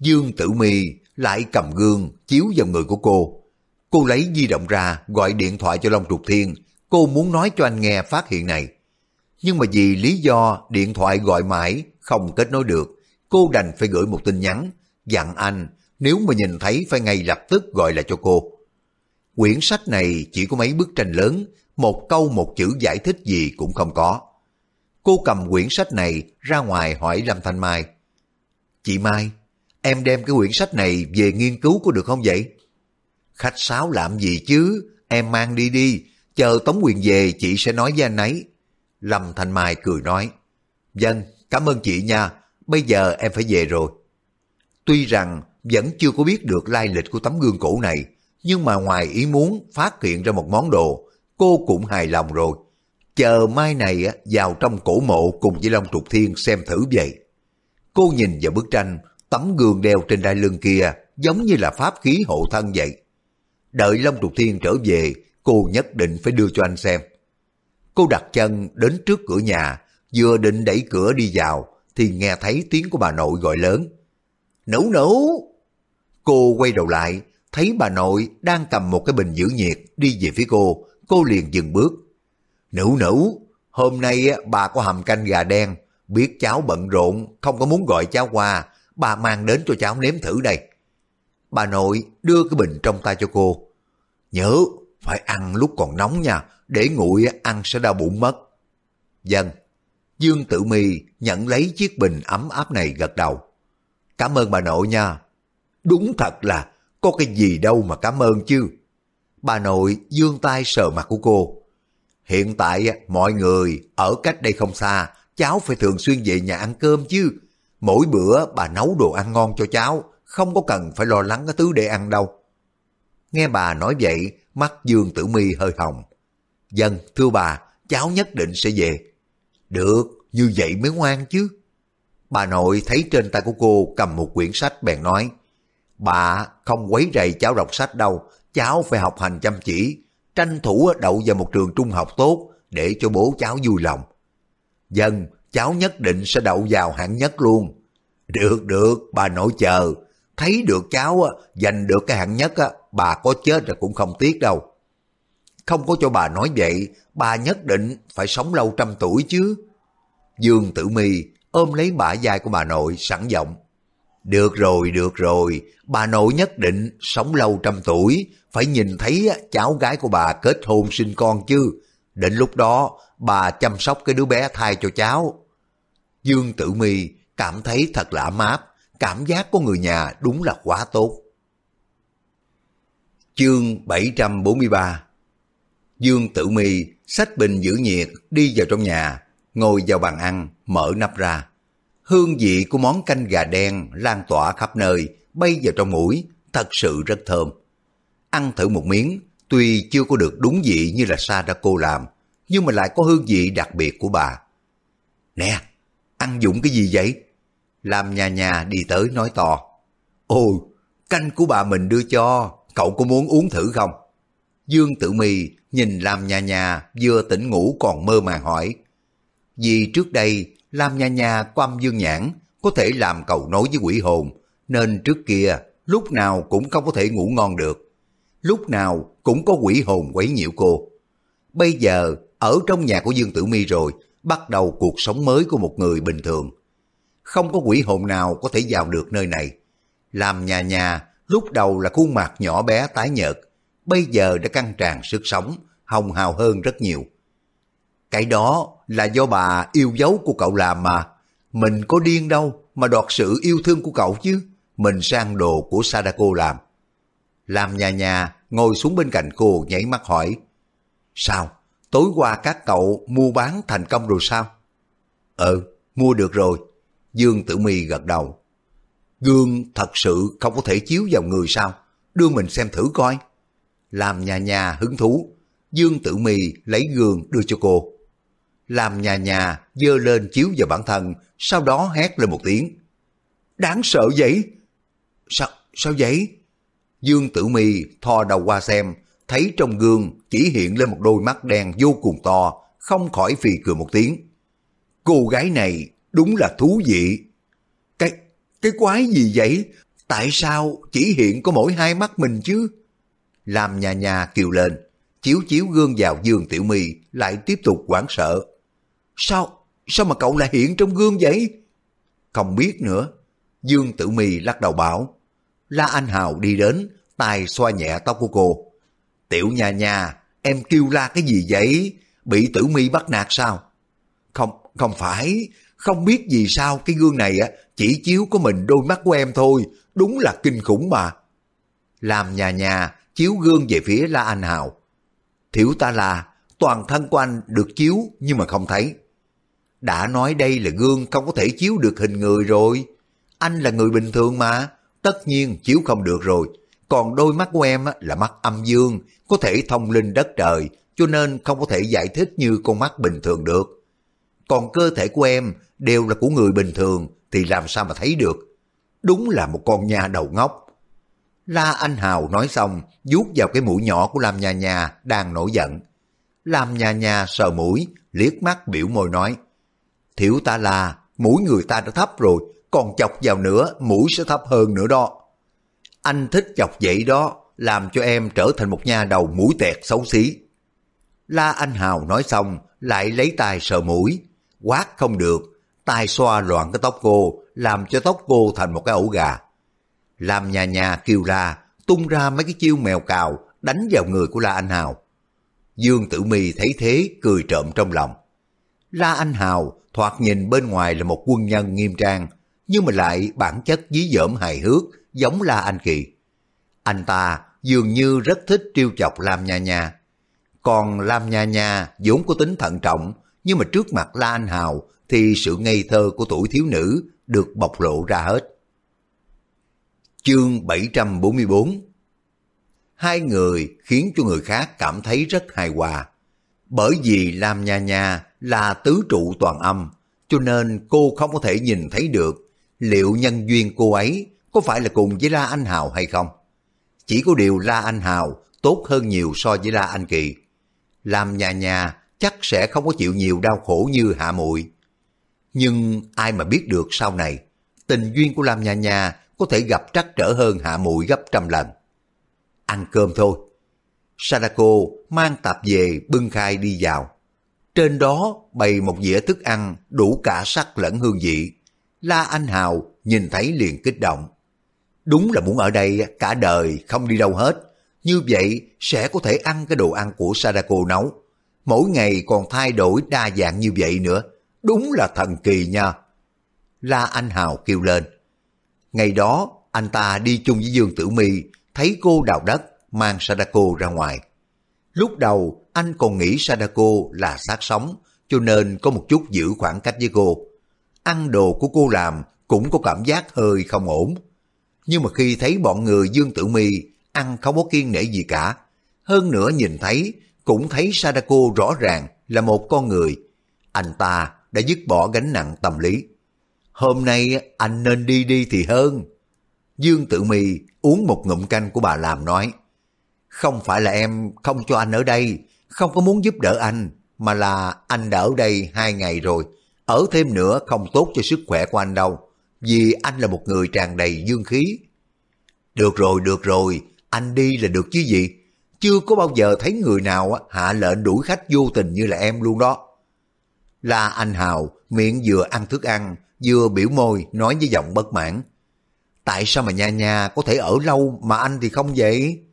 Dương Tử Mi lại cầm gương chiếu vào người của cô. Cô lấy di động ra gọi điện thoại cho Long Trục Thiên. Cô muốn nói cho anh nghe phát hiện này. Nhưng mà vì lý do điện thoại gọi mãi không kết nối được, cô đành phải gửi một tin nhắn, dặn anh nếu mà nhìn thấy phải ngay lập tức gọi lại cho cô. Quyển sách này chỉ có mấy bức tranh lớn, một câu một chữ giải thích gì cũng không có. Cô cầm quyển sách này ra ngoài hỏi Lâm Thanh Mai. Chị Mai, em đem cái quyển sách này về nghiên cứu có được không vậy? Khách sáo làm gì chứ, em mang đi đi, chờ Tống Quyền về chị sẽ nói với anh ấy. Lâm Thanh Mai cười nói, Dân, cảm ơn chị nha, bây giờ em phải về rồi. Tuy rằng vẫn chưa có biết được lai lịch của tấm gương cổ này, nhưng mà ngoài ý muốn phát hiện ra một món đồ, cô cũng hài lòng rồi. Chờ mai này vào trong cổ mộ cùng với Long Trục Thiên xem thử vậy. Cô nhìn vào bức tranh, tấm gương đeo trên đai lưng kia giống như là pháp khí hộ thân vậy. Đợi Long Trục Thiên trở về, cô nhất định phải đưa cho anh xem. Cô đặt chân đến trước cửa nhà, vừa định đẩy cửa đi vào, thì nghe thấy tiếng của bà nội gọi lớn. nấu nấu Cô quay đầu lại, thấy bà nội đang cầm một cái bình giữ nhiệt đi về phía cô, cô liền dừng bước. Nữ nữ, hôm nay bà có hầm canh gà đen, biết cháu bận rộn, không có muốn gọi cháu qua, bà mang đến cho cháu nếm thử đây. Bà nội đưa cái bình trong tay cho cô. Nhớ, phải ăn lúc còn nóng nha, để nguội ăn sẽ đau bụng mất. Dân, Dương Tử Mi nhận lấy chiếc bình ấm áp này gật đầu. Cảm ơn bà nội nha. Đúng thật là có cái gì đâu mà cảm ơn chứ. Bà nội dương tay sờ mặt của cô. Hiện tại mọi người ở cách đây không xa, cháu phải thường xuyên về nhà ăn cơm chứ. Mỗi bữa bà nấu đồ ăn ngon cho cháu, không có cần phải lo lắng cái thứ để ăn đâu. Nghe bà nói vậy, mắt Dương Tử Mi hơi hồng. Dân, thưa bà, cháu nhất định sẽ về. Được, như vậy mới ngoan chứ. Bà nội thấy trên tay của cô cầm một quyển sách bèn nói, Bà không quấy rầy cháu đọc sách đâu, cháu phải học hành chăm chỉ, tranh thủ đậu vào một trường trung học tốt để cho bố cháu vui lòng. Dân, cháu nhất định sẽ đậu vào hạng nhất luôn. Được, được, bà nội chờ. Thấy được cháu giành được cái hạng nhất, bà có chết là cũng không tiếc đâu. Không có cho bà nói vậy, bà nhất định phải sống lâu trăm tuổi chứ. Dương Tử Mi ôm lấy bả vai của bà nội sẵn giọng. Được rồi, được rồi, bà nội nhất định sống lâu trăm tuổi, phải nhìn thấy cháu gái của bà kết hôn sinh con chứ. Đến lúc đó, bà chăm sóc cái đứa bé thai cho cháu. Dương Tử Mi cảm thấy thật lạ ấm cảm giác của người nhà đúng là quá tốt. Chương 743 Dương Tử Mi xách bình giữ nhiệt đi vào trong nhà, ngồi vào bàn ăn, mở nắp ra. Hương vị của món canh gà đen lan tỏa khắp nơi, bay vào trong mũi, thật sự rất thơm. Ăn thử một miếng, tuy chưa có được đúng vị như là Sadako làm, nhưng mà lại có hương vị đặc biệt của bà. Nè, ăn dụng cái gì vậy? Làm nhà nhà đi tới nói to. Ôi, canh của bà mình đưa cho, cậu có muốn uống thử không? Dương Tử Mi nhìn làm nhà nhà vừa tỉnh ngủ còn mơ màng hỏi. Vì trước đây Lam Nha Nha của âm dương nhãn có thể làm cầu nối với quỷ hồn, nên trước kia lúc nào cũng không có thể ngủ ngon được. Lúc nào cũng có quỷ hồn quấy nhiễu cô. Bây giờ, ở trong nhà của Dương Tử Mi rồi, bắt đầu cuộc sống mới của một người bình thường. Không có quỷ hồn nào có thể vào được nơi này. Làm nhà nhà, lúc đầu là khuôn mặt nhỏ bé tái nhợt, bây giờ đã căng tràn sức sống, hồng hào hơn rất nhiều. Cái đó là do bà yêu dấu của cậu làm mà. Mình có điên đâu mà đoạt sự yêu thương của cậu chứ. Mình sang đồ của Sadako làm. Làm nhà nhà ngồi xuống bên cạnh cô nhảy mắt hỏi. Sao? Tối qua các cậu mua bán thành công rồi sao? Ừ, mua được rồi. Dương Tử Mi gật đầu. Gương thật sự không có thể chiếu vào người sao? Đưa mình xem thử coi. Làm nhà nhà hứng thú. Dương Tử Mi lấy gương đưa cho cô làm nhà nhà dơ lên chiếu vào bản thân, sau đó hét lên một tiếng. Đáng sợ vậy? Sao, sao vậy? Dương Tử Mi thò đầu qua xem, thấy trong gương chỉ hiện lên một đôi mắt đen vô cùng to, không khỏi phì cười một tiếng. Cô gái này đúng là thú vị. Cái, cái quái gì vậy? Tại sao chỉ hiện có mỗi hai mắt mình chứ? Làm nhà nhà kiều lên, chiếu chiếu gương vào Dương Tiểu Mi lại tiếp tục quảng sợ. Sao, sao mà cậu lại hiện trong gương vậy? Không biết nữa, Dương Tử mì lắc đầu bảo. La Anh Hào đi đến, tay xoa nhẹ tóc của cô. Tiểu nhà nhà em kêu la cái gì vậy? Bị Tử Mi bắt nạt sao? Không, không phải, không biết vì sao cái gương này á chỉ chiếu có mình đôi mắt của em thôi, đúng là kinh khủng mà. Làm nhà nhà chiếu gương về phía La Anh Hào. Thiểu ta là toàn thân của anh được chiếu nhưng mà không thấy. Đã nói đây là gương không có thể chiếu được hình người rồi. Anh là người bình thường mà, tất nhiên chiếu không được rồi. Còn đôi mắt của em là mắt âm dương, có thể thông linh đất trời, cho nên không có thể giải thích như con mắt bình thường được. Còn cơ thể của em đều là của người bình thường thì làm sao mà thấy được. Đúng là một con nhà đầu ngốc. La Anh Hào nói xong, vuốt vào cái mũi nhỏ của Lam Nha Nha đang nổi giận. Lam Nha Nha sờ mũi, liếc mắt biểu môi nói, Thiểu ta là, mũi người ta đã thấp rồi, còn chọc vào nữa, mũi sẽ thấp hơn nữa đó. Anh thích chọc vậy đó, làm cho em trở thành một nha đầu mũi tẹt xấu xí. La Anh Hào nói xong, lại lấy tay sờ mũi, quát không được, tay xoa loạn cái tóc cô, làm cho tóc cô thành một cái ổ gà. Làm nhà nhà kêu la tung ra mấy cái chiêu mèo cào, đánh vào người của La Anh Hào. Dương Tử Mi thấy thế, cười trộm trong lòng. La Anh Hào thoạt nhìn bên ngoài là một quân nhân nghiêm trang, nhưng mà lại bản chất dí dỏm hài hước, giống La Anh Kỳ. Anh ta dường như rất thích trêu chọc Lam Nha Nha. Còn Lam Nha Nha vốn có tính thận trọng, nhưng mà trước mặt La Anh Hào thì sự ngây thơ của tuổi thiếu nữ được bộc lộ ra hết. Chương 744 Hai người khiến cho người khác cảm thấy rất hài hòa. Bởi vì Lam Nha Nha là tứ trụ toàn âm, cho nên cô không có thể nhìn thấy được liệu nhân duyên cô ấy có phải là cùng với La Anh Hào hay không. Chỉ có điều La Anh Hào tốt hơn nhiều so với La Anh Kỳ. Lam Nha Nha chắc sẽ không có chịu nhiều đau khổ như Hạ Muội. Nhưng ai mà biết được sau này, tình duyên của Lam Nha Nha có thể gặp trắc trở hơn Hạ Muội gấp trăm lần. Ăn cơm thôi. Sadako mang tạp về bưng khai đi vào. Trên đó bày một dĩa thức ăn đủ cả sắc lẫn hương vị. La Anh Hào nhìn thấy liền kích động. Đúng là muốn ở đây cả đời không đi đâu hết. Như vậy sẽ có thể ăn cái đồ ăn của Sadako nấu. Mỗi ngày còn thay đổi đa dạng như vậy nữa. Đúng là thần kỳ nha. La Anh Hào kêu lên. Ngày đó, anh ta đi chung với Dương Tử Mi thấy cô đào đất, mang Sadako ra ngoài. Lúc đầu, anh còn nghĩ Sadako là xác sống, cho nên có một chút giữ khoảng cách với cô. Ăn đồ của cô làm cũng có cảm giác hơi không ổn. Nhưng mà khi thấy bọn người Dương Tử Mi ăn không có kiên nể gì cả, hơn nữa nhìn thấy cũng thấy Sadako rõ ràng là một con người. Anh ta đã dứt bỏ gánh nặng tâm lý. Hôm nay anh nên đi đi thì hơn. Dương Tử Mi uống một ngụm canh của bà làm nói. Không phải là em không cho anh ở đây, không có muốn giúp đỡ anh, mà là anh đã ở đây hai ngày rồi. Ở thêm nữa không tốt cho sức khỏe của anh đâu, vì anh là một người tràn đầy dương khí. Được rồi, được rồi, anh đi là được chứ gì. Chưa có bao giờ thấy người nào hạ lệnh đuổi khách vô tình như là em luôn đó. Là anh Hào, miệng vừa ăn thức ăn, vừa biểu môi nói với giọng bất mãn. Tại sao mà nha nha có thể ở lâu mà anh thì không vậy?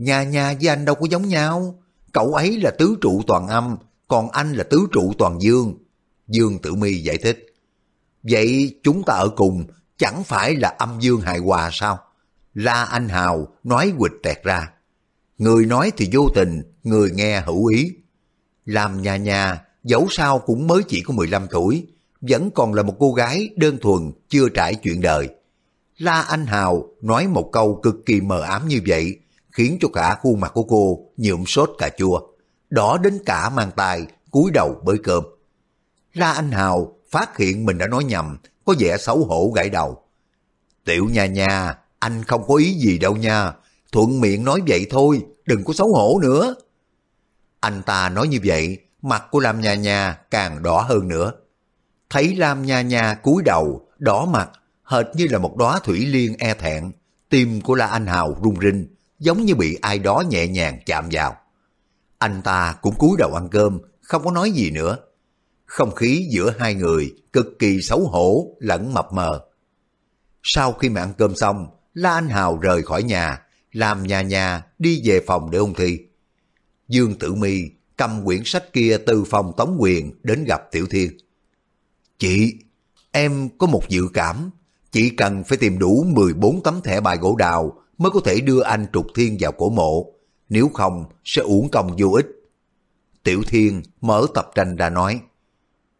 Nhà nhà với anh đâu có giống nhau. Cậu ấy là tứ trụ toàn âm, còn anh là tứ trụ toàn dương. Dương Tử Mi giải thích. Vậy chúng ta ở cùng chẳng phải là âm dương hài hòa sao? La Anh Hào nói quịch tẹt ra. Người nói thì vô tình, người nghe hữu ý. Làm nhà nhà, dẫu sao cũng mới chỉ có 15 tuổi, vẫn còn là một cô gái đơn thuần, chưa trải chuyện đời. La Anh Hào nói một câu cực kỳ mờ ám như vậy, khiến cho cả khuôn mặt của cô nhuộm sốt cà chua, đỏ đến cả mang tay, cúi đầu bới cơm. La Anh Hào phát hiện mình đã nói nhầm, có vẻ xấu hổ gãi đầu. Tiểu nha nha, anh không có ý gì đâu nha, thuận miệng nói vậy thôi, đừng có xấu hổ nữa. Anh ta nói như vậy, mặt của Lam Nha Nha càng đỏ hơn nữa. Thấy Lam Nha Nha cúi đầu, đỏ mặt, hệt như là một đóa thủy liên e thẹn, tim của La Anh Hào rung rinh, giống như bị ai đó nhẹ nhàng chạm vào. Anh ta cũng cúi đầu ăn cơm, không có nói gì nữa. Không khí giữa hai người cực kỳ xấu hổ lẫn mập mờ. Sau khi mà ăn cơm xong, La Anh Hào rời khỏi nhà, làm nhà nhà đi về phòng để ôn thi. Dương Tử Mi cầm quyển sách kia từ phòng Tống Quyền đến gặp Tiểu Thiên. Chị, em có một dự cảm, chỉ cần phải tìm đủ 14 tấm thẻ bài gỗ đào mới có thể đưa anh Trục Thiên vào cổ mộ, nếu không sẽ uổng công vô ích. Tiểu Thiên mở tập tranh ra nói,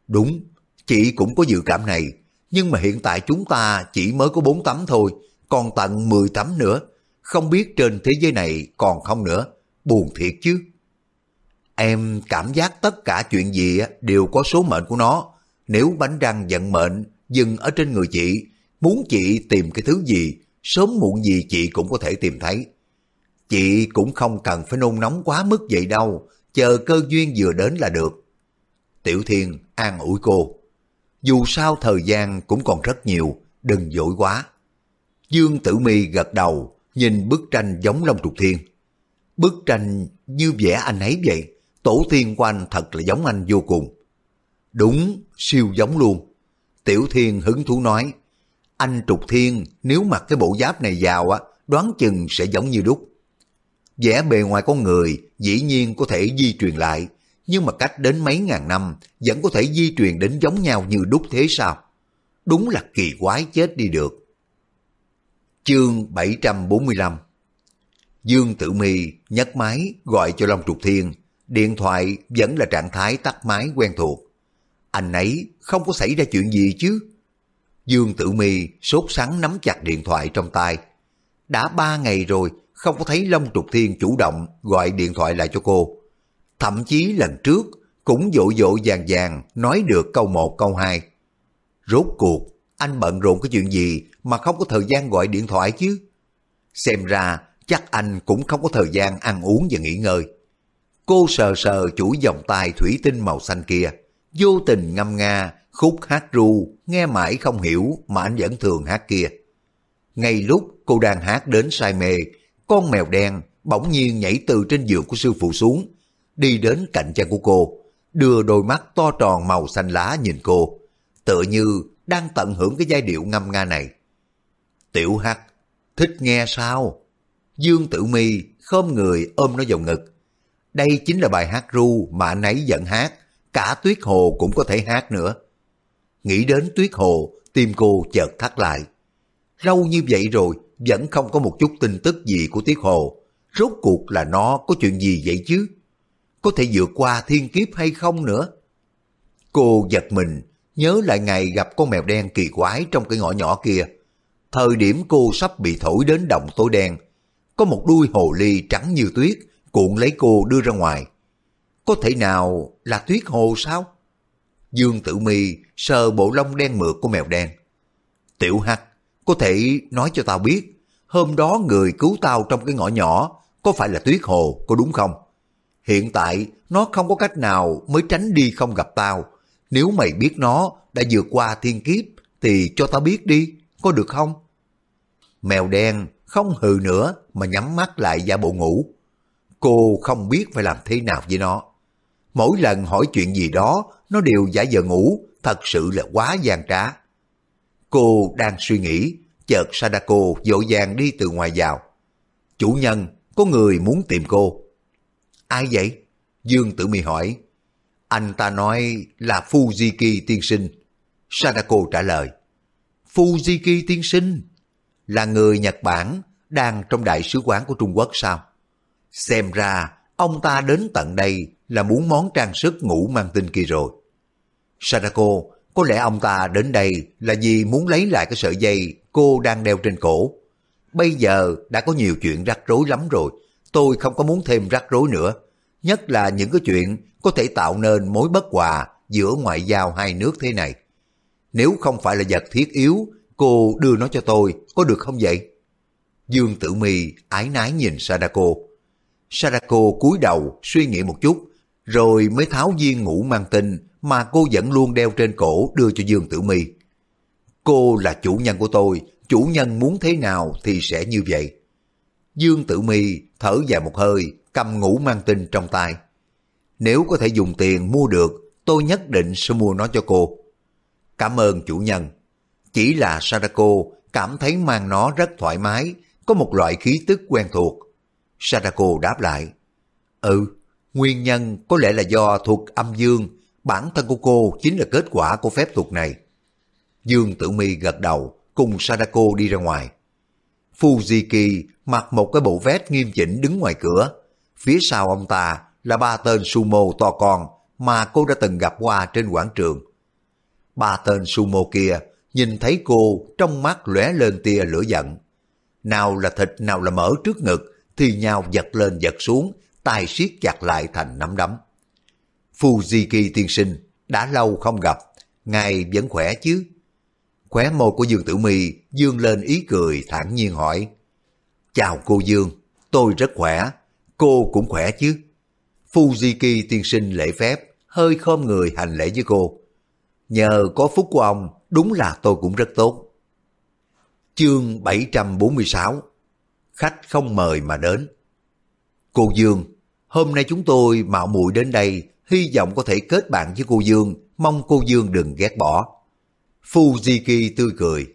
Đúng, chị cũng có dự cảm này, nhưng mà hiện tại chúng ta chỉ mới có 4 tấm thôi, còn tận 10 tấm nữa, không biết trên thế giới này còn không nữa, buồn thiệt chứ. Em cảm giác tất cả chuyện gì đều có số mệnh của nó, nếu bánh răng vận mệnh dừng ở trên người chị, muốn chị tìm cái thứ gì, sớm muộn gì chị cũng có thể tìm thấy. Chị cũng không cần phải nôn nóng quá mức vậy đâu, chờ cơ duyên vừa đến là được. Tiểu Thiên an ủi cô. Dù sao thời gian cũng còn rất nhiều, đừng dỗi quá. Dương Tử Mi gật đầu, nhìn bức tranh giống Long Trục Thiên. Bức tranh như vẽ anh ấy vậy, tổ tiên của anh thật là giống anh vô cùng. Đúng, siêu giống luôn. Tiểu Thiên hứng thú nói, anh Trục Thiên nếu mặc cái bộ giáp này vào á, đoán chừng sẽ giống như đúc. Vẽ bề ngoài con người dĩ nhiên có thể di truyền lại, nhưng mà cách đến mấy ngàn năm vẫn có thể di truyền đến giống nhau như đúc thế sao? Đúng là kỳ quái chết đi được. Chương 745 Dương Tử Mi nhấc máy gọi cho Long Trục Thiên, điện thoại vẫn là trạng thái tắt máy quen thuộc. Anh ấy không có xảy ra chuyện gì chứ? Dương Tử Mi sốt sắng nắm chặt điện thoại trong tay. Đã ba ngày rồi, không có thấy Long Trục Thiên chủ động gọi điện thoại lại cho cô. Thậm chí lần trước cũng vội vội vàng vàng nói được câu một câu hai. Rốt cuộc, anh bận rộn cái chuyện gì mà không có thời gian gọi điện thoại chứ? Xem ra chắc anh cũng không có thời gian ăn uống và nghỉ ngơi. Cô sờ sờ chuỗi vòng tay thủy tinh màu xanh kia, vô tình ngâm nga, khúc hát ru, nghe mãi không hiểu mà anh vẫn thường hát kia. Ngay lúc cô đang hát đến say mê, con mèo đen bỗng nhiên nhảy từ trên giường của sư phụ xuống, đi đến cạnh chân của cô, đưa đôi mắt to tròn màu xanh lá nhìn cô, tựa như đang tận hưởng cái giai điệu ngâm nga này. Tiểu Hắc, thích nghe sao? Dương Tử Mi khom người ôm nó vào ngực. Đây chính là bài hát ru mà anh ấy giận hát, cả Tuyết Hồ cũng có thể hát nữa. Nghĩ đến Tuyết Hồ, tim cô chợt thắt lại. Lâu như vậy rồi, vẫn không có một chút tin tức gì của Tuyết Hồ. Rốt cuộc là nó có chuyện gì vậy chứ? Có thể vượt qua thiên kiếp hay không nữa? Cô giật mình, nhớ lại ngày gặp con mèo đen kỳ quái trong cái ngõ nhỏ kia. Thời điểm cô sắp bị thổi đến động tối đen, có một đuôi hồ ly trắng như tuyết cuộn lấy cô đưa ra ngoài. Có thể nào là tuyết hồ sao? Dương Tử Mi sờ bộ lông đen mượt của mèo đen. Tiểu Hắc, có thể nói cho tao biết, hôm đó người cứu tao trong cái ngõ nhỏ có phải là tuyết hồ, có đúng không? Hiện tại nó không có cách nào mới tránh đi không gặp tao. Nếu mày biết nó đã vượt qua thiên kiếp thì cho tao biết đi, có được không? Mèo đen không hừ nữa mà nhắm mắt lại giả bộ ngủ. Cô không biết phải làm thế nào với nó. Mỗi lần hỏi chuyện gì đó, nó đều giả vờ ngủ, thật sự là quá gian trá. Cô đang suy nghĩ, chợt Sadako dội vàng đi từ ngoài vào. Chủ nhân, có người muốn tìm cô. Ai vậy? Dương Tử Mi hỏi. Anh ta nói là Fujiki tiên sinh. Sadako trả lời. Fujiki tiên sinh? Là người Nhật Bản đang trong đại sứ quán của Trung Quốc sao? Xem ra ông ta đến tận đây là muốn món trang sức ngủ mang tinh kia rồi. Sadako, có lẽ ông ta đến đây là vì muốn lấy lại cái sợi dây cô đang đeo trên cổ. Bây giờ đã có nhiều chuyện rắc rối lắm rồi, tôi không có muốn thêm rắc rối nữa. Nhất là những cái chuyện có thể tạo nên mối bất hòa giữa ngoại giao hai nước thế này. Nếu không phải là vật thiết yếu, cô đưa nó cho tôi, có được không vậy? Dương Tử Mi ái nái nhìn Sadako. Sadako cúi đầu suy nghĩ một chút, rồi mới tháo viên ngủ mang tinh mà cô vẫn luôn đeo trên cổ đưa cho Dương Tử Mi. Cô là chủ nhân của tôi, chủ nhân muốn thế nào thì sẽ như vậy. Dương Tử Mi thở dài một hơi, cầm ngủ mang tinh trong tay. Nếu có thể dùng tiền mua được, tôi nhất định sẽ mua nó cho cô. Cảm ơn chủ nhân. Chỉ là Sadako cảm thấy mang nó rất thoải mái, có một loại khí tức quen thuộc. Sadako đáp lại, Ừ, nguyên nhân có lẽ là do thuộc âm dương, bản thân của cô chính là kết quả của phép thuật này. Dương Tử Mi gật đầu, cùng Sadako đi ra ngoài. Fujiki mặc một cái bộ vest nghiêm chỉnh đứng ngoài cửa. Phía sau ông ta là ba tên sumo to con mà cô đã từng gặp qua trên quảng trường. Ba tên sumo kia nhìn thấy cô trong mắt lóe lên tia lửa giận. Nào là thịt nào là mỡ trước ngực thì nhào giật lên giật xuống, tay siết chặt lại thành nắm đấm. Fujiki tiên sinh, đã lâu không gặp, ngài vẫn khỏe chứ? Khóe môi của Dương Tử Mi dương lên ý cười thản nhiên hỏi. Chào cô Dương, tôi rất khỏe, cô cũng khỏe chứ? Fujiki tiên sinh lễ phép, hơi khom người hành lễ với cô. Nhờ có phúc của ông, đúng là tôi cũng rất tốt. Chương 746 Khách không mời mà đến Cô Dương, hôm nay chúng tôi mạo muội đến đây, hy vọng có thể kết bạn với cô Dương, mong cô Dương đừng ghét bỏ. Fujiki tươi cười.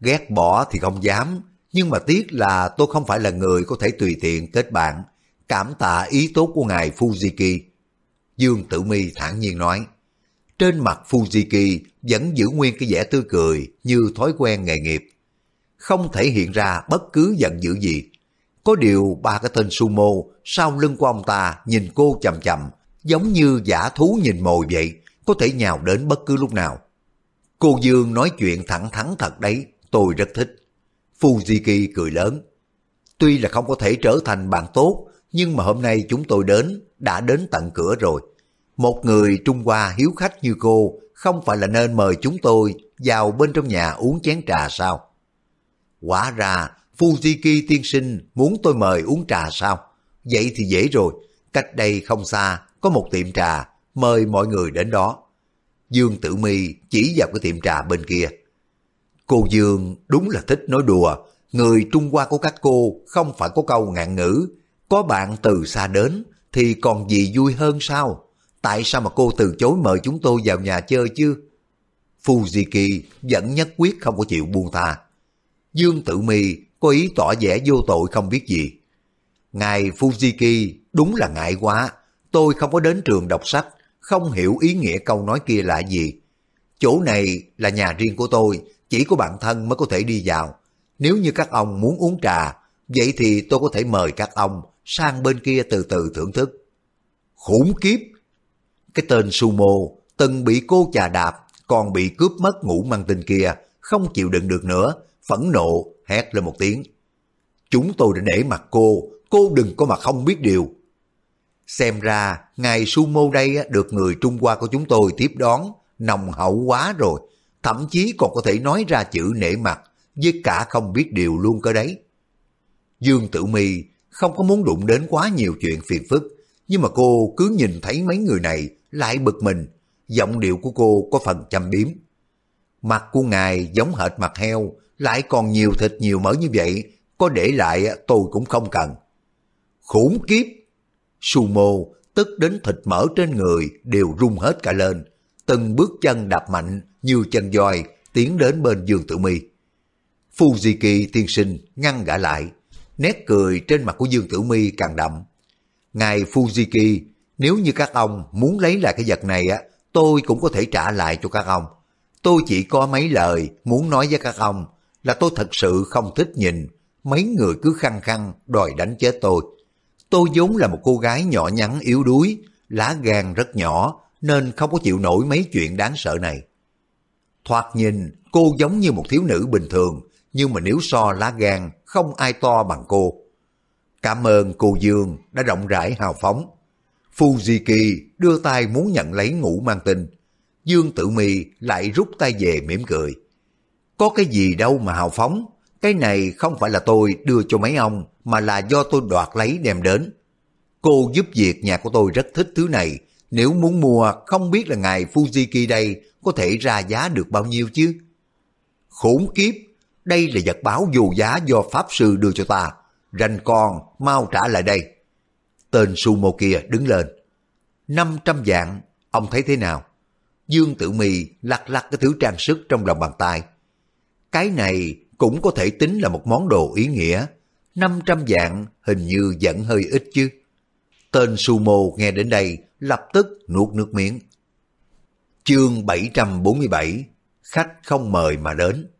Ghét bỏ thì không dám, nhưng mà tiếc là tôi không phải là người có thể tùy tiện kết bạn. Cảm tạ ý tốt của ngài Fujiki. Dương Tử Mi thản nhiên nói. Trên mặt Fujiki vẫn giữ nguyên cái vẻ tươi cười như thói quen nghề nghiệp. Không thể hiện ra bất cứ giận dữ gì. Có điều ba cái tên sumo sau lưng của ông ta nhìn cô chầm chầm, giống như giả thú nhìn mồi vậy, có thể nhào đến bất cứ lúc nào. Cô Dương nói chuyện thẳng thắn thật đấy, tôi rất thích. Fujiki cười lớn. Tuy là không có thể trở thành bạn tốt, nhưng mà hôm nay chúng tôi đến, đã đến tận cửa rồi. Một người Trung Hoa hiếu khách như cô không phải là nên mời chúng tôi vào bên trong nhà uống chén trà sao? Quả ra Fujiki tiên sinh muốn tôi mời uống trà sao? Vậy thì dễ rồi, cách đây không xa có một tiệm trà, mời mọi người đến đó. Dương Tử Mi chỉ vào cái tiệm trà bên kia. Cô Dương đúng là thích nói đùa, người Trung Hoa của các cô không phải có câu ngạn ngữ, có bạn từ xa đến thì còn gì vui hơn sao? Tại sao mà cô từ chối mời chúng tôi vào nhà chơi chứ? Fujiki vẫn nhất quyết không có chịu buông tha. Dương Tử Mi có ý tỏ vẻ vô tội không biết gì. Ngài Fujiki đúng là ngại quá, tôi không có đến trường đọc sách, không hiểu ý nghĩa câu nói kia là gì. Chỗ này là nhà riêng của tôi, chỉ có bạn thân mới có thể đi vào. Nếu như các ông muốn uống trà, vậy thì tôi có thể mời các ông sang bên kia từ từ thưởng thức. Khủng khiếp! Cái tên Sumo từng bị cô trà đạp, còn bị cướp mất ngủ mang tinh kia, không chịu đựng được nữa, phẫn nộ, hét lên một tiếng. Chúng tôi đã để mặt cô, cô đừng có mà không biết điều. Xem ra, ngài Sumo đây được người Trung Hoa của chúng tôi tiếp đón, nồng hậu quá rồi, thậm chí còn có thể nói ra chữ nể mặt, với cả không biết điều luôn cơ đấy. Dương Tử Mi không có muốn đụng đến quá nhiều chuyện phiền phức, nhưng mà cô cứ nhìn thấy mấy người này lại bực mình, giọng điệu của cô có phần châm biếm. Mặt của ngài giống hệt mặt heo, lại còn nhiều thịt nhiều mỡ như vậy, có để lại tôi cũng không cần. Khủng kiếp! Sumo tức đến thịt mỡ trên người đều rung hết cả lên, từng bước chân đạp mạnh như chân voi tiến đến bên Dương Tử Mi. Fujiki tiên sinh ngăn gã lại, nét cười trên mặt của Dương Tử Mi càng đậm. Ngài Fujiki, nếu như các ông muốn lấy lại cái vật này á, tôi cũng có thể trả lại cho các ông. Tôi chỉ có mấy lời muốn nói với các ông là tôi thật sự không thích nhìn mấy người cứ khăng khăng đòi đánh chết tôi. Tôi vốn là một cô gái nhỏ nhắn yếu đuối, lá gan rất nhỏ nên không có chịu nổi mấy chuyện đáng sợ này. Thoạt nhìn cô giống như một thiếu nữ bình thường, nhưng mà nếu so lá gan không ai to bằng cô. Cảm ơn cô Dương đã rộng rãi hào phóng. Fujiki đưa tay muốn nhận lấy ngũ mang tinh. Dương Tử Mi lại rút tay về mỉm cười. Có cái gì đâu mà hào phóng, cái này không phải là tôi đưa cho mấy ông, mà là do tôi đoạt lấy đem đến. Cô giúp việc nhà của tôi rất thích thứ này, nếu muốn mua không biết là ngài Fujiki đây có thể ra giá được bao nhiêu chứ. Khốn kiếp, đây là vật báo dù giá do Pháp Sư đưa cho ta, Rành con, mau trả lại đây. Tên sumo kia đứng lên. 500 vạn, ông thấy thế nào? Dương Tử Mì lắc lắc cái thứ trang sức trong lòng bàn tay. Cái này cũng có thể tính là một món đồ ý nghĩa. 500 vạn hình như vẫn hơi ít chứ. Tên Sumo nghe đến đây lập tức nuốt nước miếng. Chương 747 Khách không mời mà đến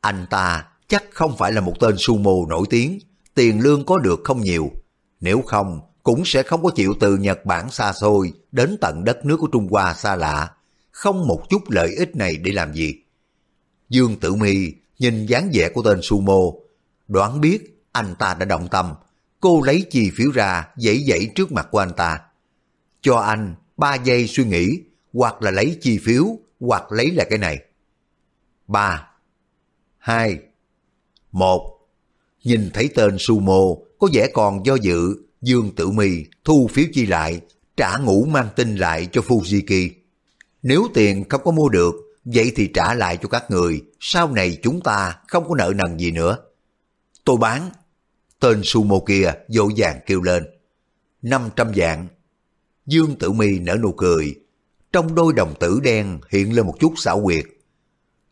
Anh ta chắc không phải là một tên sumo nổi tiếng, tiền lương có được không nhiều. Nếu không, cũng sẽ không có chịu từ Nhật Bản xa xôi đến tận đất nước của Trung Hoa xa lạ. Không một chút lợi ích này để làm gì. Dương Tử Mi nhìn dáng vẻ của tên sumo, đoán biết anh ta đã động tâm. Cô lấy chi phiếu ra dãy dãy trước mặt của anh ta. Cho anh 3 giây suy nghĩ, hoặc là lấy chi phiếu, hoặc lấy lại cái này. 3, 2, 1. Nhìn thấy tên Sumo có vẻ còn do dự, Dương Tử mì thu phiếu chi lại, trả ngũ mang tin lại cho Fujiki. Nếu tiền không có mua được, vậy thì trả lại cho các người, sau này chúng ta không có nợ nần gì nữa. Tôi bán. Tên Sumo kia dỗ dàng kêu lên. 500 vạn. Dương Tử Mi nở nụ cười. Trong đôi đồng tử đen hiện lên một chút xảo quyệt.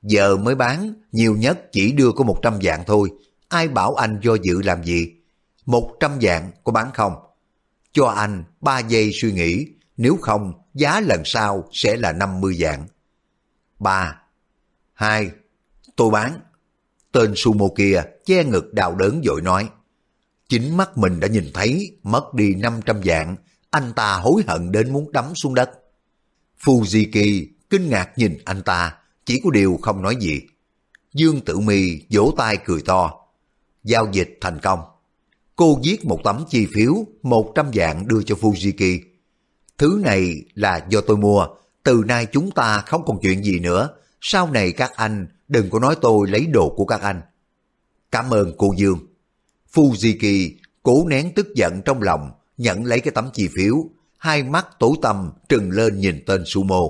Giờ mới bán, nhiều nhất chỉ đưa có 100 vạn thôi. Ai bảo anh do dự làm gì? 100 vạn có bán không? Cho anh 3 giây suy nghĩ, nếu không giá lần sau sẽ là 50 vạn. 3. 2. Tôi bán. Tên sumo kia che ngực đau đớn dội nói. Chính mắt mình đã nhìn thấy mất đi 500 dạng anh ta hối hận đến muốn đắm xuống đất. Fujiki kinh ngạc nhìn anh ta, chỉ có điều không nói gì. Dương Tử Mi vỗ tay cười to. Giao dịch thành công. Cô viết một tấm chi phiếu 100 dạng đưa cho Fujiki. Thứ này là do tôi mua, từ nay chúng ta không còn chuyện gì nữa. Sau này các anh đừng có nói tôi lấy đồ của các anh. Cảm ơn cô Dương. Fujiki cố nén tức giận trong lòng, nhận lấy cái tấm chi phiếu, hai mắt tối tăm trừng lên nhìn tên Sumo.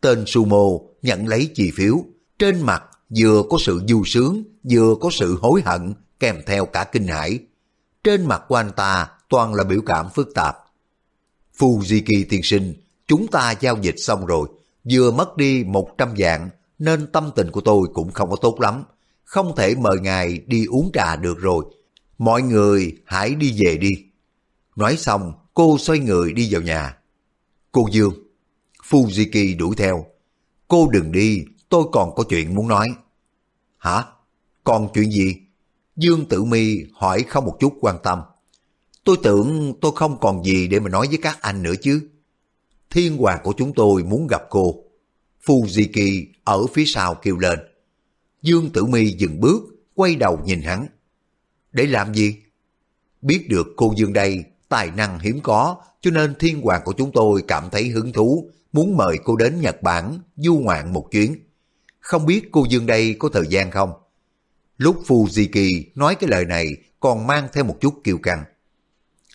Tên Sumo nhận lấy chi phiếu, trên mặt vừa có sự vui sướng, vừa có sự hối hận, kèm theo cả kinh hãi. Trên mặt của anh ta toàn là biểu cảm phức tạp. Fujiki tiên sinh, chúng ta giao dịch xong rồi, vừa mất đi 100 vạn, nên tâm tình của tôi cũng không có tốt lắm. Không thể mời ngài đi uống trà được rồi. Mọi người hãy đi về đi. Nói xong, cô xoay người đi vào nhà. Cô Dương, Fujiki đuổi theo. Cô đừng đi, tôi còn có chuyện muốn nói. Hả? Còn chuyện gì? Dương Tử Mi hỏi không một chút quan tâm. Tôi tưởng tôi không còn gì để mà nói với các anh nữa chứ. Thiên hoàng của chúng tôi muốn gặp cô. Fujiki ở phía sau kêu lên. Dương Tử Mi dừng bước, quay đầu nhìn hắn. Để làm gì? Biết được cô Dương đây tài năng hiếm có, cho nên thiên hoàng của chúng tôi cảm thấy hứng thú, muốn mời cô đến Nhật Bản du ngoạn một chuyến. Không biết cô Dương đây có thời gian không? Lúc Fujiki nói cái lời này còn mang theo một chút kiêu căng.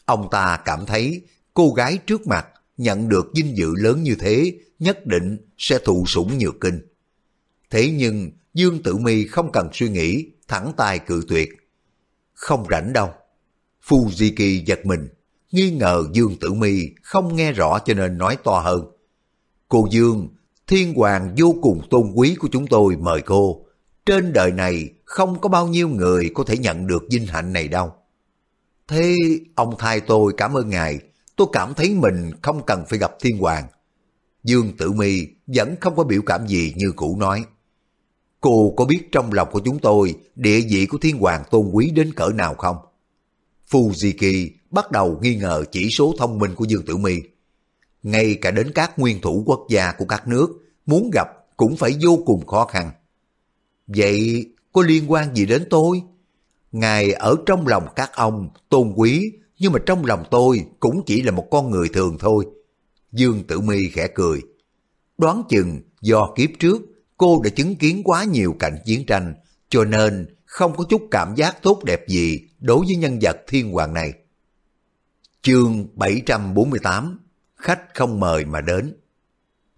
Ông ta cảm thấy cô gái trước mặt nhận được vinh dự lớn như thế nhất định sẽ thụ sủng nhược kinh. Thế nhưng Dương Tử Mi không cần suy nghĩ, thẳng tay cự tuyệt. Không rảnh đâu. Fujiki giật mình, nghi ngờ Dương Tử Mi không nghe rõ cho nên nói to hơn. Cô Dương, thiên hoàng vô cùng tôn quý của chúng tôi mời cô. Trên đời này không có bao nhiêu người có thể nhận được vinh hạnh này đâu. Thế ông thay tôi cảm ơn ngài, tôi cảm thấy mình không cần phải gặp thiên hoàng. Dương Tử Mi vẫn không có biểu cảm gì như cũ nói. Cô có biết trong lòng của chúng tôi địa vị của thiên hoàng tôn quý đến cỡ nào không? Fujiki bắt đầu nghi ngờ chỉ số thông minh của Dương Tử Mi. Ngay cả đến các nguyên thủ quốc gia của các nước muốn gặp cũng phải vô cùng khó khăn. Vậy có liên quan gì đến tôi? Ngài ở trong lòng các ông tôn quý, nhưng mà trong lòng tôi cũng chỉ là một con người thường thôi. Dương Tử Mi khẽ cười. Đoán chừng do kiếp trước cô đã chứng kiến quá nhiều cảnh chiến tranh, cho nên không có chút cảm giác tốt đẹp gì đối với nhân vật thiên hoàng này. Chương 748 Khách không mời mà đến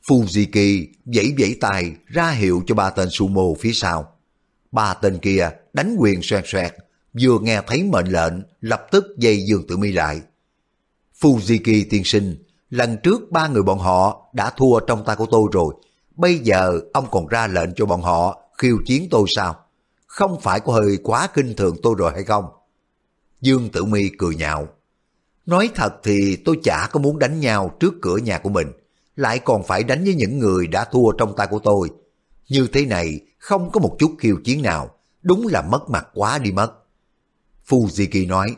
Fujiki vẫy vẫy tay ra hiệu cho ba tên sumo phía sau. Ba tên kia đánh quyền xoẹt xoẹt, vừa nghe thấy mệnh lệnh, lập tức dây Dương Tử Mi lại. Fujiki tiên sinh, lần trước ba người bọn họ đã thua trong tay của tôi rồi, bây giờ ông còn ra lệnh cho bọn họ khiêu chiến tôi sao? không phải có hơi quá kinh thường tôi rồi hay không? Dương Tử Mi cười nhạo. Nói thật thì tôi chả có muốn đánh nhau trước cửa nhà của mình, lại còn phải đánh với những người đã thua trong tay của tôi. Như thế này không có một chút khiêu chiến nào, đúng là mất mặt quá đi mất. Fujiki nói,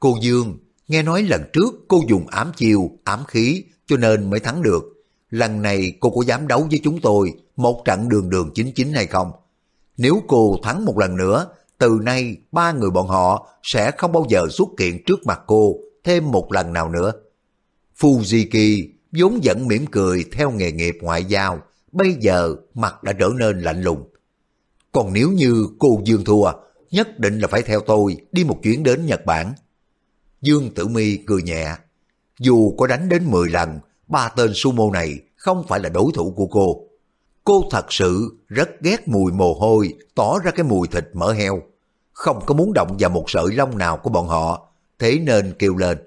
Cô Dương, nghe nói lần trước cô dùng ám chiêu, ám khí cho nên mới thắng được. Lần này cô có dám đấu với chúng tôi một trận đường đường chính chính hay không? Nếu cô thắng một lần nữa, từ nay ba người bọn họ sẽ không bao giờ xuất hiện trước mặt cô thêm một lần nào nữa. Fujiki vốn vẫn mỉm cười theo nghề nghiệp ngoại giao, bây giờ mặt đã trở nên lạnh lùng. Còn nếu như cô Dương thua, nhất định là phải theo tôi đi một chuyến đến Nhật Bản. Dương Tử Mi cười nhẹ. Dù có đánh đến 10 lần, ba tên sumo này không phải là đối thủ của cô. Cô thật sự rất ghét mùi mồ hôi tỏ ra cái mùi thịt mỡ heo. Không có muốn động vào một sợi lông nào của bọn họ, thế nên kêu lên.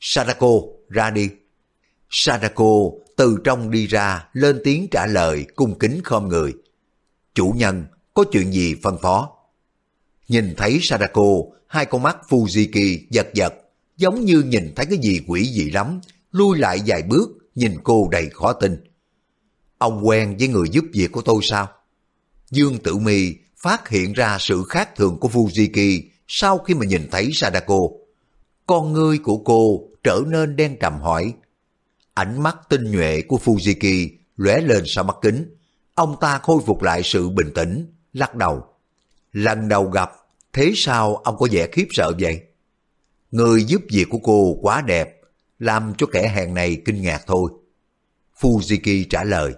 Sadako, ra đi. Sadako từ trong đi ra, lên tiếng trả lời cung kính khom người. Chủ nhân, có chuyện gì phân phó? Nhìn thấy Sadako, hai con mắt Fujiki giật giật, giống như nhìn thấy cái gì quỷ dị lắm, lui lại vài bước, nhìn cô đầy khó tin. Ông quen với người giúp việc của tôi sao? Dương Tử Mi phát hiện ra sự khác thường của Fujiki sau khi mà nhìn thấy Sadako. Con ngươi của cô trở nên đen trầm hỏi. Ánh mắt tinh nhuệ của Fujiki lóe lên sau mắt kính. Ông ta khôi phục lại sự bình tĩnh, lắc đầu. Lần đầu gặp, thế sao ông có vẻ khiếp sợ vậy? Người giúp việc của cô quá đẹp, làm cho kẻ hèn này kinh ngạc thôi. Fujiki trả lời.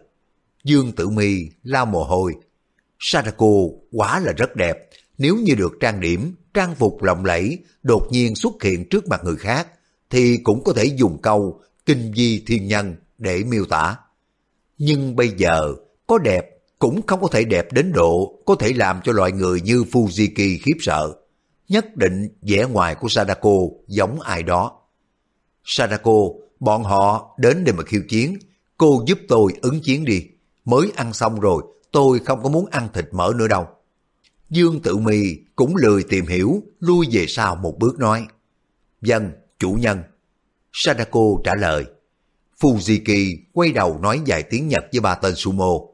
Dương Tử Mi lao mồ hôi. Sadako quá là rất đẹp, nếu như được trang điểm, trang phục lộng lẫy, đột nhiên xuất hiện trước mặt người khác, thì cũng có thể dùng câu kinh di thiên nhân để miêu tả. Nhưng bây giờ, có đẹp cũng không có thể đẹp đến độ có thể làm cho loại người như Fujiki khiếp sợ. Nhất định vẻ ngoài của Sadako giống ai đó. Sadako, bọn họ đến để mà khiêu chiến, cô giúp tôi ứng chiến đi. Mới ăn xong rồi, tôi không có muốn ăn thịt mỡ nữa đâu. Dương Tự Mì cũng lười tìm hiểu, lui về sau một bước nói. Dân, chủ nhân. Sadako trả lời. Fujiki quay đầu nói vài tiếng Nhật với ba tên sumo.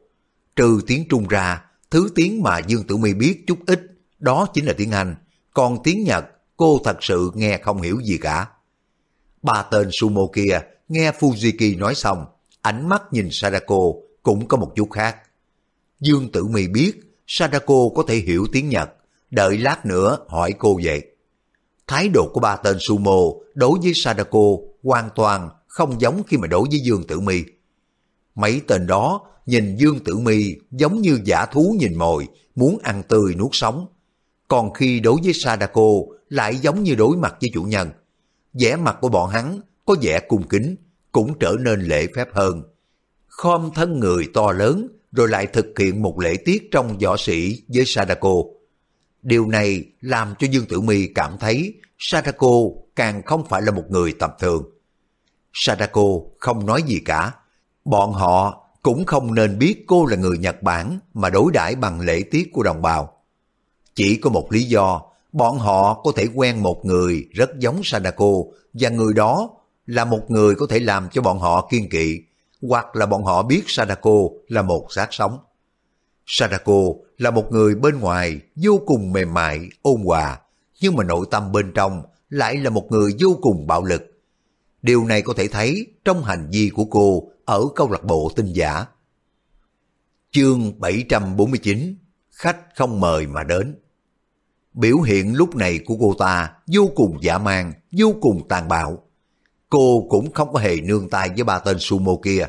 Trừ tiếng Trung ra, thứ tiếng mà Dương Tử Mi biết chút ít, đó chính là tiếng Anh. Còn tiếng Nhật, cô thật sự nghe không hiểu gì cả. Ba tên sumo kia nghe Fujiki nói xong, ánh mắt nhìn Sadako cũng có một chút khác. Dương Tử Mi biết Sadako có thể hiểu tiếng Nhật, đợi lát nữa hỏi cô vậy. Thái độ của ba tên sumo đối với Sadako hoàn toàn không giống khi mà đối với Dương Tử Mi. Mấy tên đó nhìn Dương Tử Mi giống như giả thú nhìn mồi, muốn ăn tươi nuốt sống. Còn khi đối với Sadako lại giống như đối mặt với chủ nhân. vẻ mặt của bọn hắn có vẻ cung kính, cũng trở nên lễ phép hơn. Khom thân người to lớn rồi lại thực hiện một lễ tiết trong võ sĩ với Sadako. Điều này làm cho Dương Tử Mi cảm thấy Sadako càng không phải là một người tầm thường. Sadako không nói gì cả. Bọn họ cũng không nên biết cô là người Nhật Bản mà đối đãi bằng lễ tiết của đồng bào. Chỉ có một lý do, bọn họ có thể quen một người rất giống Sadako và người đó là một người có thể làm cho bọn họ kiên kỵ, hoặc là bọn họ biết Sadako là một xác sống. Sadako là một người bên ngoài vô cùng mềm mại, ôn hòa, nhưng mà nội tâm bên trong lại là một người vô cùng bạo lực. Điều này có thể thấy trong hành vi của cô ở câu lạc bộ tinh giả. Chương 749 Khách không mời mà đến Biểu hiện lúc này của cô ta vô cùng dã man, vô cùng tàn bạo. Cô cũng không có hề nương tay với ba tên sumo kia.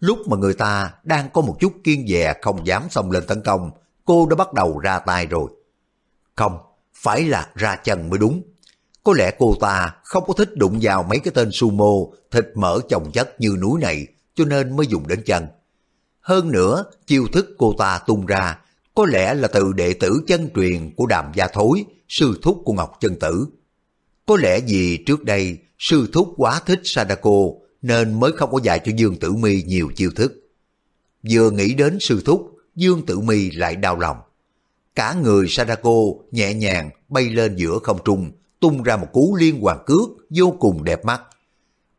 Lúc mà người ta đang có một chút kiên dè không dám xông lên tấn công, cô đã bắt đầu ra tay rồi. Không, phải là ra chân mới đúng. Có lẽ cô ta không có thích đụng vào mấy cái tên sumo thịt mỡ chồng chất như núi này cho nên mới dùng đến chân. Hơn nữa, chiêu thức cô ta tung ra có lẽ là từ đệ tử chân truyền của đàm gia thối, sư thúc của Ngọc Chân Tử. Có lẽ vì trước đây sư thúc quá thích Sadako nên mới không có dạy cho Dương Tử Mi nhiều chiêu thức. Vừa nghĩ đến sư thúc, Dương Tử Mi lại đau lòng. Cả người Sadako nhẹ nhàng bay lên giữa không trung, tung ra một cú liên hoàn cước vô cùng đẹp mắt.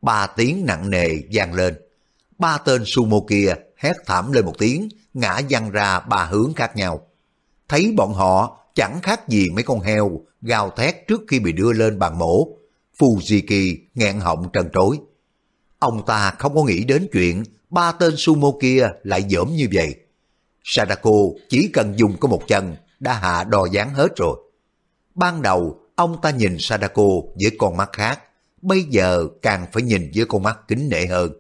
Ba tiếng nặng nề vang lên. Ba tên sumo kia hét thảm lên một tiếng, ngã văng ra ba hướng khác nhau. Thấy bọn họ chẳng khác gì mấy con heo gào thét trước khi bị đưa lên bàn mổ. Fujiki nghẹn họng trần trối. Ông ta không có nghĩ đến chuyện ba tên sumo kia lại dởm như vậy. Sadako chỉ cần dùng có một chân đã hạ đò dáng hết rồi. Ban đầu ông ta nhìn Sadako với con mắt khác, bây giờ càng phải nhìn với con mắt kính nể hơn.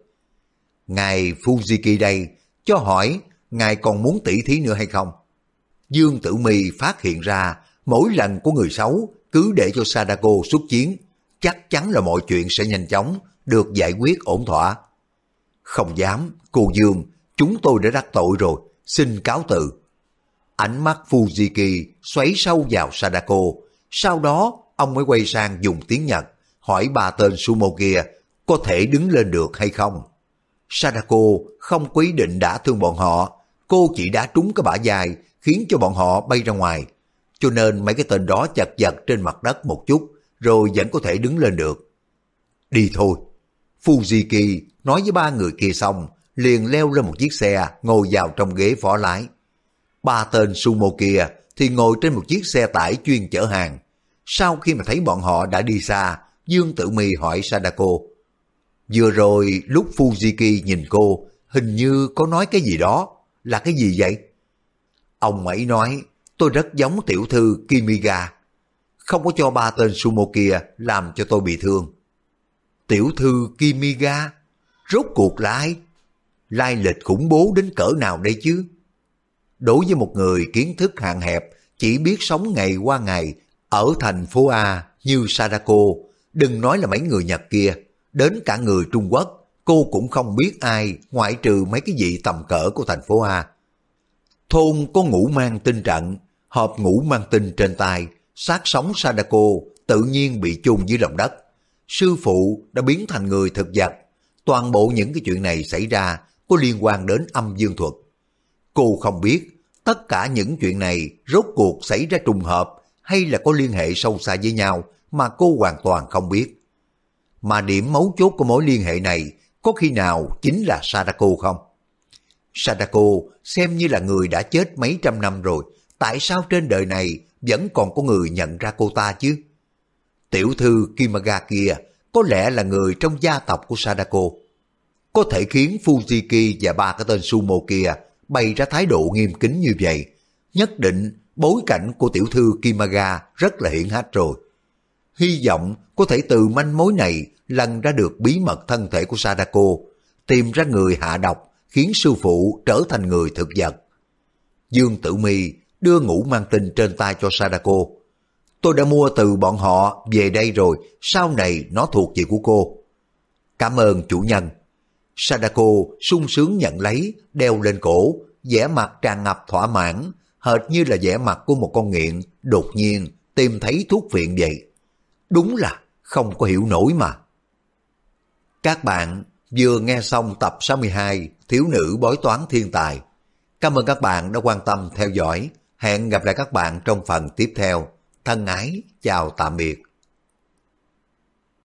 Ngài Fujiki đây, cho hỏi ngài còn muốn tỷ thí nữa hay không? Dương Tử Mi phát hiện ra mỗi lần của người xấu cứ để cho Sadako xuất chiến, chắc chắn là mọi chuyện sẽ nhanh chóng được giải quyết ổn thỏa. Không dám, cô Dương, chúng tôi đã đắc tội rồi, xin cáo từ. Ánh mắt Fujiki xoáy sâu vào Sadako, sau đó ông mới quay sang dùng tiếng Nhật, hỏi ba tên sumo kia có thể đứng lên được hay không. Sadako không có ý định đã thương bọn họ, cô chỉ đã trúng cái bả dài khiến cho bọn họ bay ra ngoài. Cho nên mấy cái tên đó chật vật trên mặt đất một chút rồi vẫn có thể đứng lên được. Đi thôi. Fujiki nói với ba người kia xong liền leo lên một chiếc xe ngồi vào trong ghế phó lái. Ba tên sumo kia thì ngồi trên một chiếc xe tải chuyên chở hàng. Sau khi mà thấy bọn họ đã đi xa, Dương Tử Mi hỏi Sadako. Vừa rồi lúc Fujiki nhìn cô, hình như có nói cái gì đó. Là cái gì vậy? Ông ấy nói, tôi rất giống tiểu thư Kimiga. Không có cho ba tên sumo kia làm cho tôi bị thương. Tiểu thư Kimiga? Rốt cuộc là ai? Lai lịch khủng bố đến cỡ nào đây chứ? Đối với một người kiến thức hạn hẹp, chỉ biết sống ngày qua ngày ở thành phố A như Sadako, đừng nói là mấy người Nhật kia, đến cả người Trung Quốc, cô cũng không biết ai ngoại trừ mấy cái vị tầm cỡ của thành phố A. Thôn có ngủ mang tinh trận, hộp ngủ mang tinh trên tay, sát sống Sadako tự nhiên bị chôn dưới lòng đất. Sư phụ đã biến thành người thực vật. Toàn bộ những cái chuyện này xảy ra có liên quan đến âm dương thuật. Cô không biết tất cả những chuyện này rốt cuộc xảy ra trùng hợp hay là có liên hệ sâu xa với nhau mà cô hoàn toàn không biết. Mà điểm mấu chốt của mối liên hệ này có khi nào chính là Sadako không? Sadako xem như là người đã chết mấy trăm năm rồi, tại sao trên đời này vẫn còn có người nhận ra cô ta chứ? Tiểu thư Kimaga kia có lẽ là người trong gia tộc của Sadako. Có thể khiến Fujiki và ba cái tên sumo kia bày ra thái độ nghiêm kính như vậy, nhất định bối cảnh của tiểu thư Kimaga rất là hiển hách rồi. Hy vọng có thể từ manh mối này lần ra được bí mật thân thể của Sadako, tìm ra người hạ độc khiến sư phụ trở thành người thực vật. Dương Tử Mi đưa ngũ mang tinh trên tay cho Sadako. Tôi đã mua từ bọn họ về đây rồi, sau này nó thuộc về của cô. Cảm ơn chủ nhân. Sadako sung sướng nhận lấy, đeo lên cổ, vẻ mặt tràn ngập thỏa mãn, hệt như là vẻ mặt của một con nghiện đột nhiên tìm thấy thuốc viện vậy. Đúng là không có hiểu nổi mà. Các bạn vừa nghe xong tập 62 Thiếu nữ bói toán thiên tài. Cảm ơn các bạn đã quan tâm theo dõi. Hẹn gặp lại các bạn trong phần tiếp theo. Thân ái, chào tạm biệt.